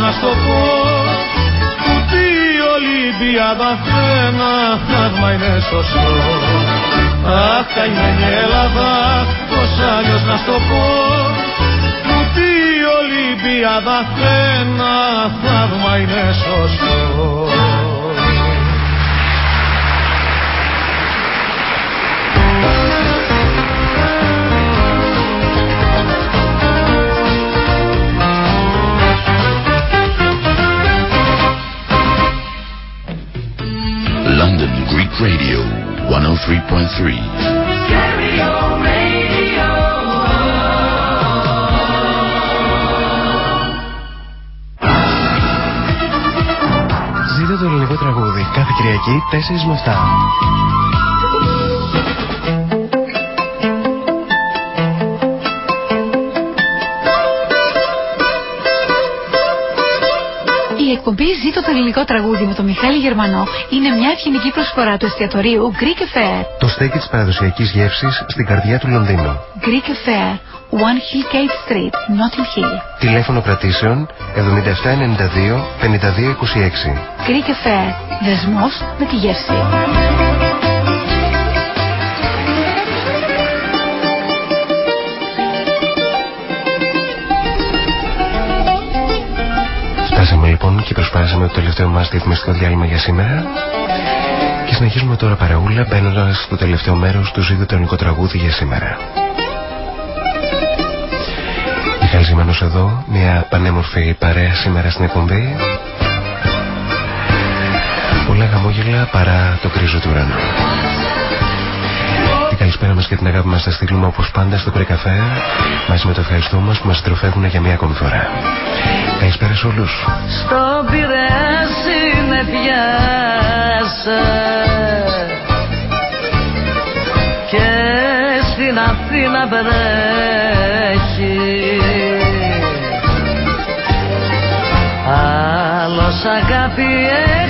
να στο πω. Ούτε η Ολυμπιάδα ένα θαύμα είναι σωστό. Αχ καημένη Ελλάδα πως αλλιώς να στο πω. Ούτε η Ολυμπιάδα ένα θαύμα είναι σωστό Radio 103.3. Ζείτε το ελληνικό τραγούδι κάθε Κυριακή 4 με 7. Εκπομπή Ζήτω το ελληνικό τραγούδι με τον Μιχάλη Γερμανό είναι μια ευγενική προσφορά του εστιατορίου Greek Affair. Το στέκι της παραδοσιακής γεύσης στην καρδιά του Λονδίνου. Greek Affair, One Hill Gate Street, Notting Hill. Τηλέφωνο κρατήσεων 7792 5226. Greek Affair, δεσμός με τη γεύση. Λοιπόν και προσπάσαμε το τελευταίο μας διαφημιστικό διάλειμμα για σήμερα και συνεχίζουμε τώρα παραούλα μπαίνοντας στο τελευταίο μέρος του ζήτου το τραγούδι για σήμερα. Μιχάλης Ζημανός εδώ, μια πανέμορφη παρέα σήμερα στην εκπομπή. Πολλά γαμόγελα παρά το κρίζο του ουρανού καλησπέρα μας και την αγάπη μας θα στείλουμε όπως πάντα στο Πρεκαφέ μαζί με το ευχαριστώ μας που μας συντροφεύουν για μία ακόμη φορά. Καλησπέρα σε όλους. Στον πειραία συνεφιάσα και στην Αθήνα βρέχει. Άλλος αγάπη έχει.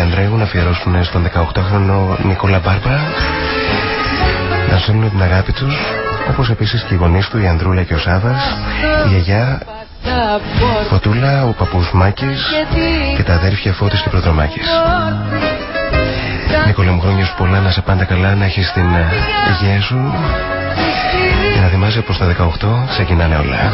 Ανδρέου να αφιερώσουν στον 18χρονο Νικόλα Μπάρμπα να στέλνουν την αγάπη τους όπως επίσης και οι γονείς του η Ανδρούλα και ο Σάβας η γιαγιά Φωτούλα, ο παππούς Μάκης και τα αδέρφια Φώτης και Προδρομάκης. Νικόλα μου χρόνια πολλά να σε πάντα καλά να έχεις την υγεία σου και να θυμάσαι πως τα 18 ξεκινάνε όλα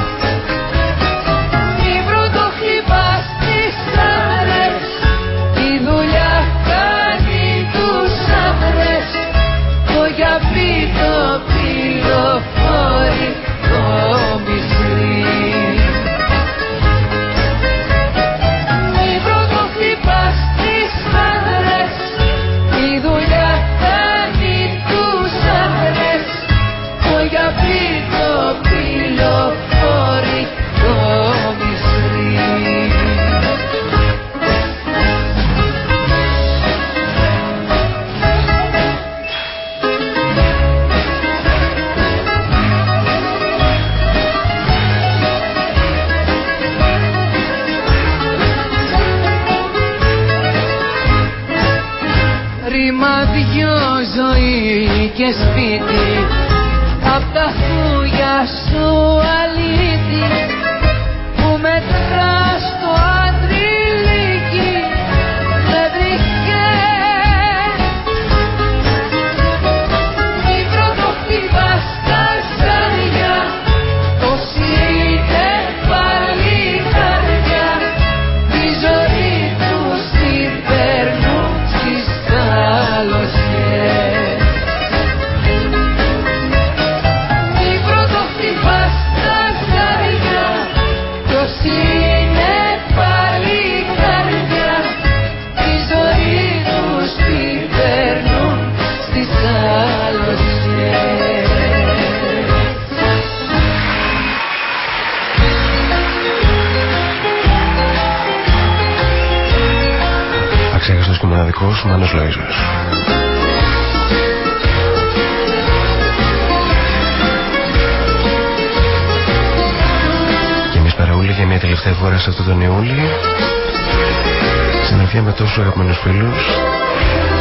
αγαπημένους φίλους.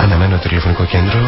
Αναμένω το τηλεφωνικό κέντρο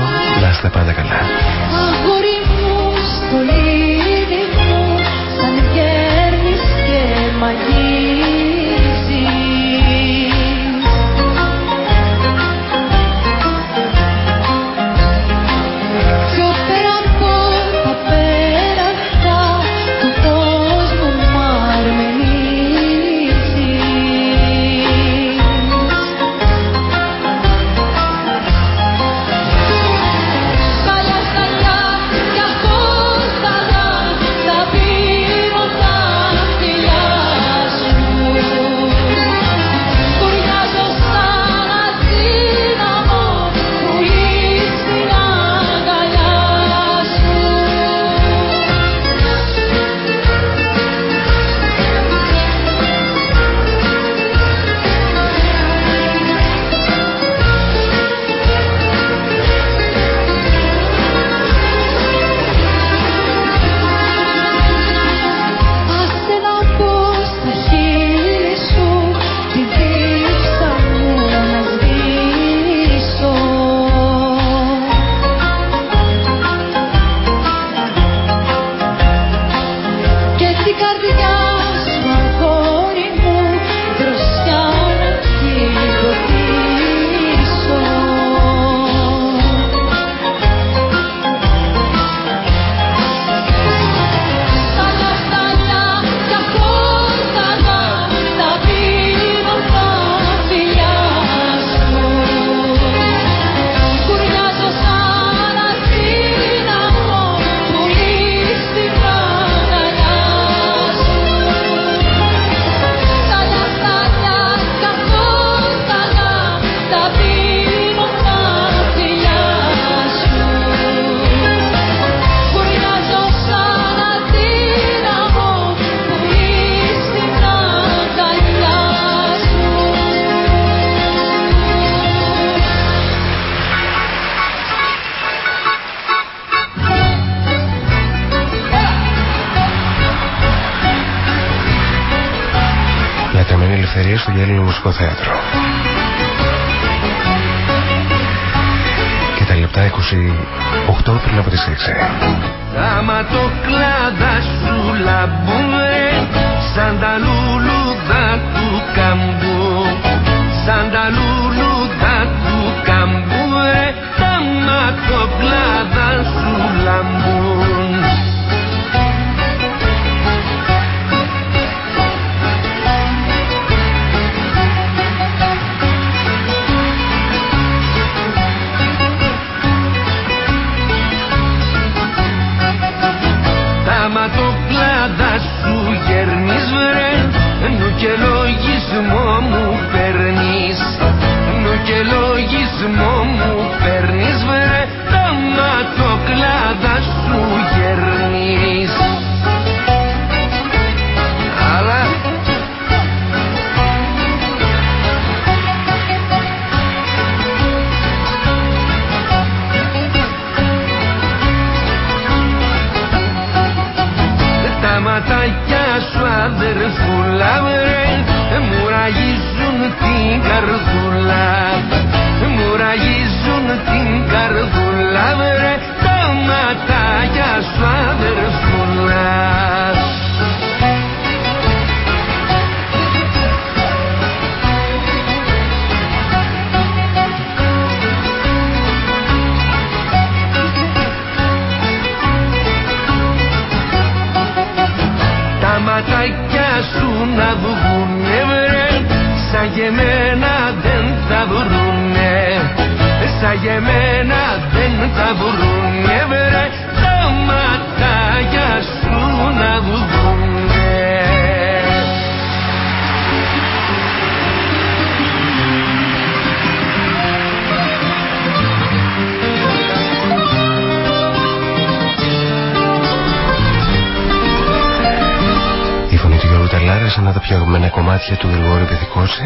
ένα από τα πιο αγαπημένα κομμάτια του Γρηγόρη Πεθηκότσι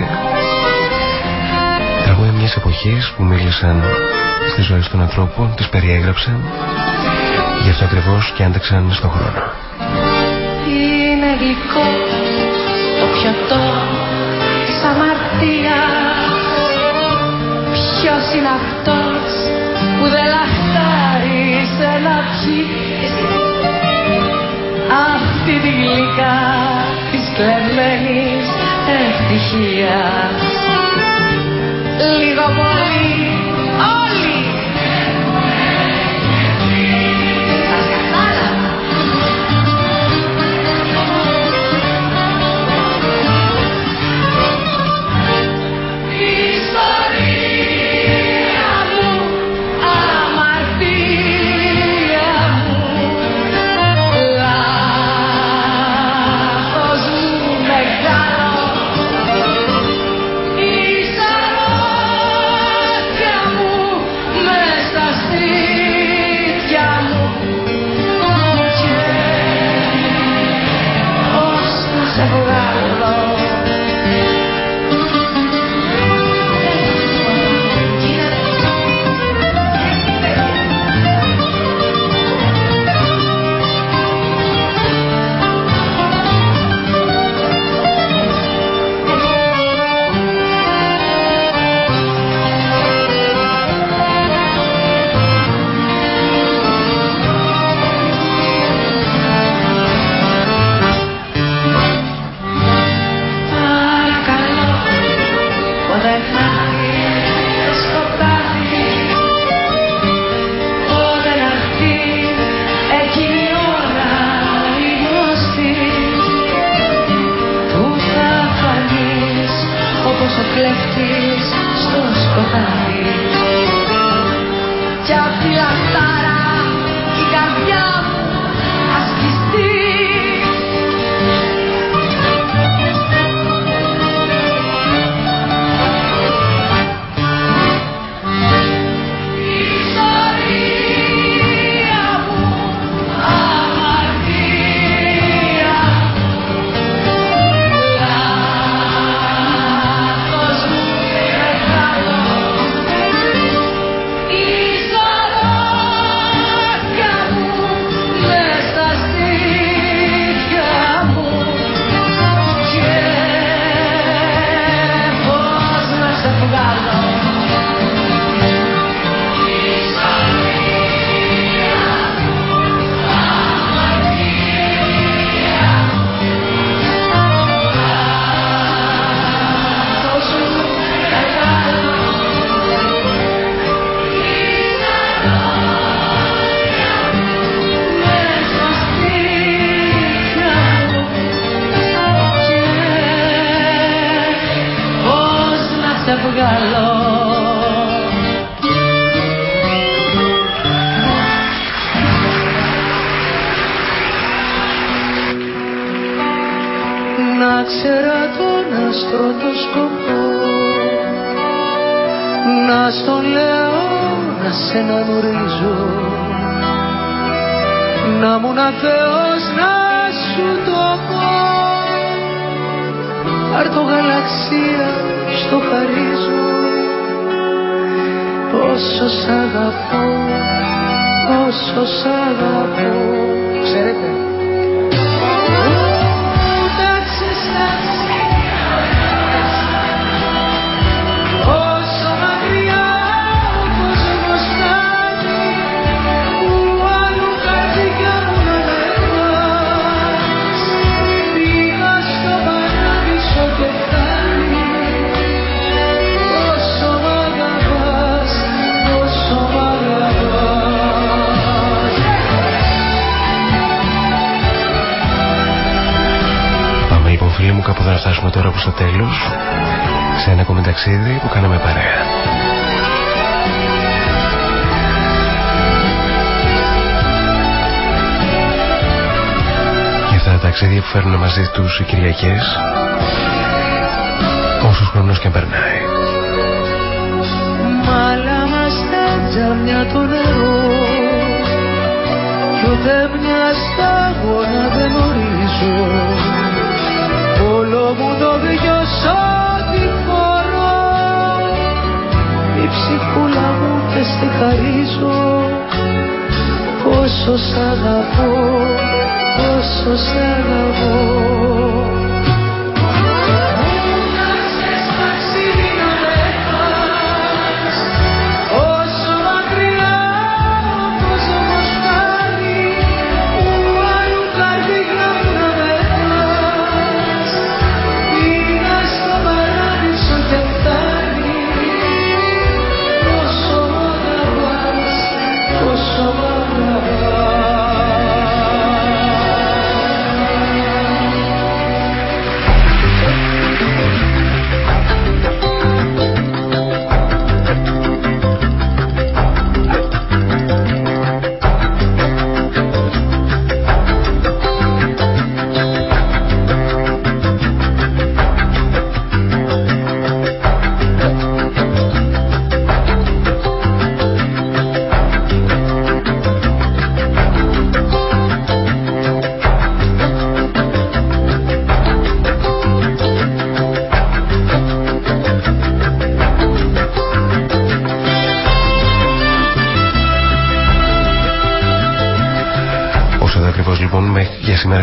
τραγούδια μιας εποχής που μίλησαν στις ζωές των ανθρώπων, τις περιέγραψαν. Γι' αυτό ακριβώς και άντεξαν στον χρόνο. Είναι γλυκό το πιωτό της αμαρτίας Ποιος είναι αυτός που δεν λαχτάρει σε να πιει αυτή τη γλυκά της κλεμμένης ευτυχίας. Λίγο πολύ μαζί τους οι Κυριακές όσους χρόνος και περνάει. Μάλα μας τα τζάμια το νερό κι ούτε μια σταγόνα δεν γνωρίζω. Όλο μου το βιώσω τη φορώ. Η ψυχούλα μου και στη χαρίζω. Πόσο σ' αγαπώ πόσο σ' αγαπώ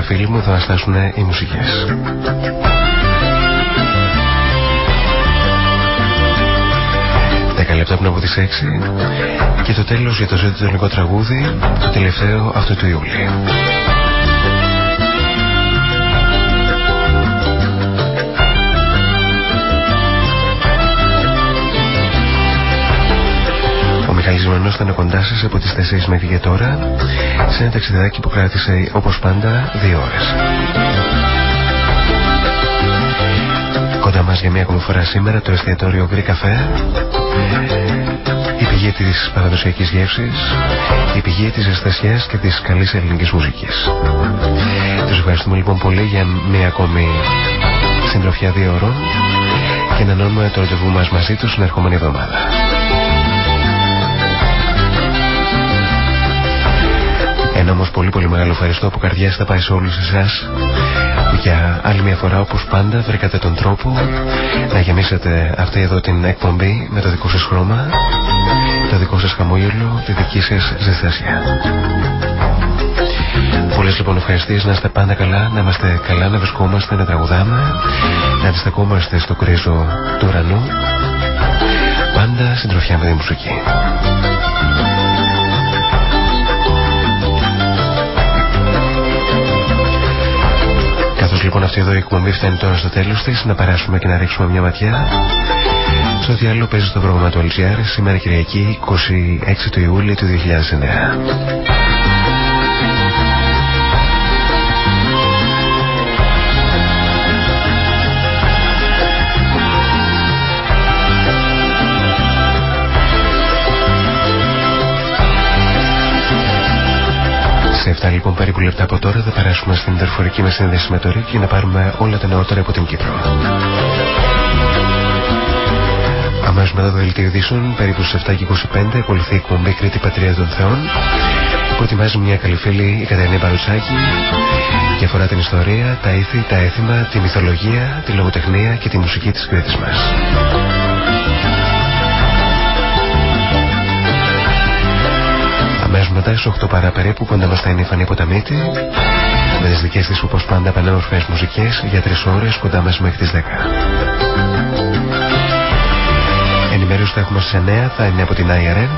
φίλοι μου θα αναστάσουν οι μουσικές. Δέκα λεπτά πριν από τις 6 και το τέλος για το ζωντανικό τραγούδι το τελευταίο αυτό του Ιούλη. Μιχάλης Μανός ήταν κοντά σας από τις 4 μέχρι και τώρα σε ένα ταξιδάκι που κράτησε όπως πάντα δύο ώρες. Κοντά μας για μια ακόμη φορά σήμερα το εστιατόριο Greek Cafe η πηγή της παραδοσιακής γεύσης η πηγή της αισθασιάς και της καλής ελληνικής μουσικής. Τους ευχαριστούμε λοιπόν πολύ για μια ακόμη συντροφιά δύο ώρων και να ενώνουμε το ραντεβού μας μαζί τους την ερχόμενη εβδομάδα. Ένα όμως πολύ πολύ μεγάλο ευχαριστώ από καρδιά θα πάει σε όλους εσάς για άλλη μια φορά όπως πάντα βρήκατε τον τρόπο να γεμίσετε αυτή εδώ την εκπομπή με το δικό σας χρώμα, το δικό σας χαμόγελο, τη δική σας ζεστασιά. Πολλές λοιπόν ευχαριστίες να είστε πάντα καλά, να είμαστε καλά, να βρισκόμαστε, να τραγουδάμε, να αντιστακόμαστε στο κρίζο του ουρανού, πάντα συντροφιά με τη μουσική. Λοιπόν αυτή εδώ η εκπομπή φτάνει τώρα στο τέλος της να περάσουμε και να ρίξουμε μια ματιά στο διάλογο παίζει στο πρόγραμμα του Αλτζιάρ σήμερα Κυριακή 26 του Ιούλη του 2009. 7 λοιπόν περίπου λεπτά από τώρα θα περάσουμε στην τερφορική μας σύνδεση με το ΡΙΚ για να πάρουμε όλα τα νεότερα από την Κύπρο. Αμέσως μετά το δελτίο ειδήσεων, περίπου στις 7 και 25, ακολουθεί η εκπομπή Κρήτη Πατρία των Θεών που ετοιμάζει μια καλή φίλη η Κατερινή Παρουτσάκη και αφορά την ιστορία, τα ήθη, τα έθιμα, τη μυθολογία, τη λογοτεχνία και τη μουσική της Κρήτης μας. Μετά στις 8 παρά περίπου κοντά μας θα είναι η Φανή Ποταμίτη με τις δικές της όπως πάντα πανέμορφες μουσικές για 3 ώρες κοντά μας μέχρι τις 10. Ενημέρωση θα έχουμε στις 9 θα είναι από την IRN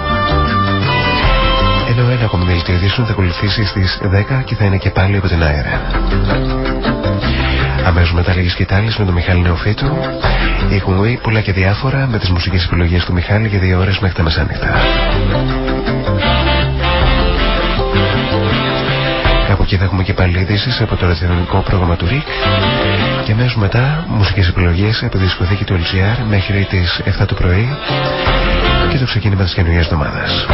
ενώ ένα ακόμη δελτίο ειδήσεων θα ακολουθήσει στις 10 και θα είναι και πάλι από την IRN. Αμέσως μετά λίγες κοιτάλεις με τον Μιχάλη Νεοφίτου η εκπομπή πολλά και διάφορα με τις μουσικές επιλογές του Μιχάλη για 2 ώρες μέχρι τα μεσάνυχτα. Εκεί θα έχουμε και πάλι ειδήσεις από το ραδιοφωνικό πρόγραμμα του ΡΙΚ. Και αμέσως μετά μουσικές επιλογές από τη δισκοθήκη του LGR μέχρι τις 7 το πρωί. Και το ξεκίνημα της καινούργιας εβδομάδας.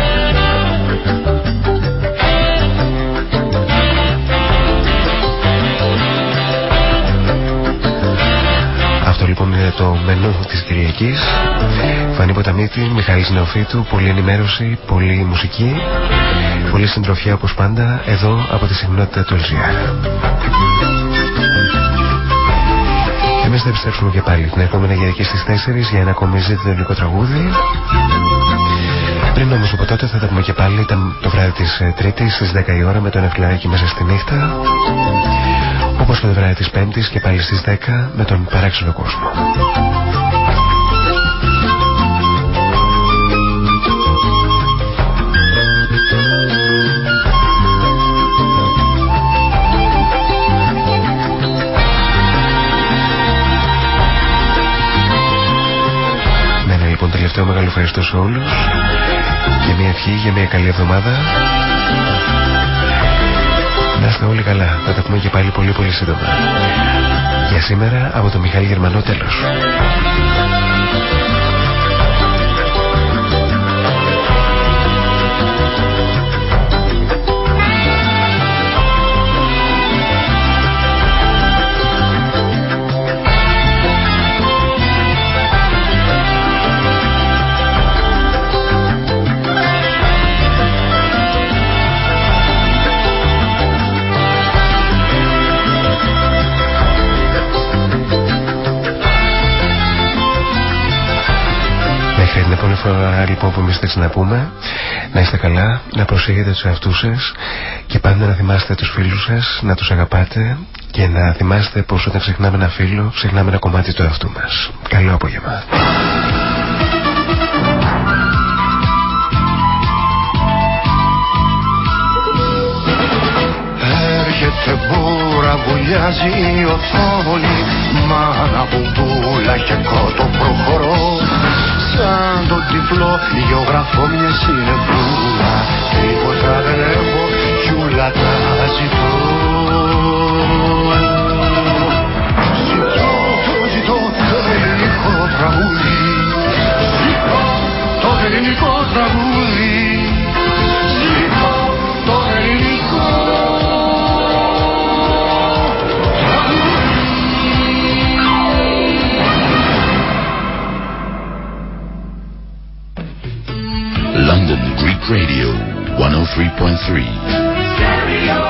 Αυτό λοιπόν είναι το μενού της Κυριακής. Φανή Ποταμίτη, Μιχαήλ Νεοφίτου Πολύ ενημέρωση, πολύ μουσική Πολύ συντροφιά όπως πάντα Εδώ από τη συχνότητα του LGR Εμείς θα επιστρέψουμε και πάλι την ερχόμενη Κυριακή στις 4 για ένα ακόμη ζήτητο ελληνικό τραγούδι. Πριν όμως από τότε θα τα πούμε και πάλι ήταν το βράδυ της ε, Τρίτης στις 10 η ώρα με τον Εφλαράκι μέσα στη νύχτα. Όπως και το βράδυ της Πέμπτης και πάλι στις 10 με τον παράξενο κόσμο. Τελευταίο μεγάλο ευχαριστώ σε όλους και μια ευχή για μια καλή εβδομάδα να είστε όλοι καλά. Θα τα πούμε και πάλι πολύ πολύ σύντομα. Για σήμερα από το Μιχάλη Γερμανό τέλος. Φορά λοιπόν που εμείς να πούμε να είστε καλά, να προσέχετε τους εαυτούς σας και πάντα να θυμάστε τους φίλους σας, να τους αγαπάτε και να θυμάστε πως όταν ξεχνάμε ένα φίλο ξεχνάμε ένα κομμάτι του εαυτού μας. Καλό απόγευμα. Έρχεται μπούρα, βουλιάζει η οθόνη Μάνα μπουμπούλα και κότο προχωρώ σαν τον τυφλό γεωγραφώ μια συνεπούλα Τίποτα δεν έχω κι ούλα τα ζητώ. Ζητώ, ζητώ το ελληνικό τραγούδι. Ζητώ το ελληνικό τραγούδι Radio 103.3.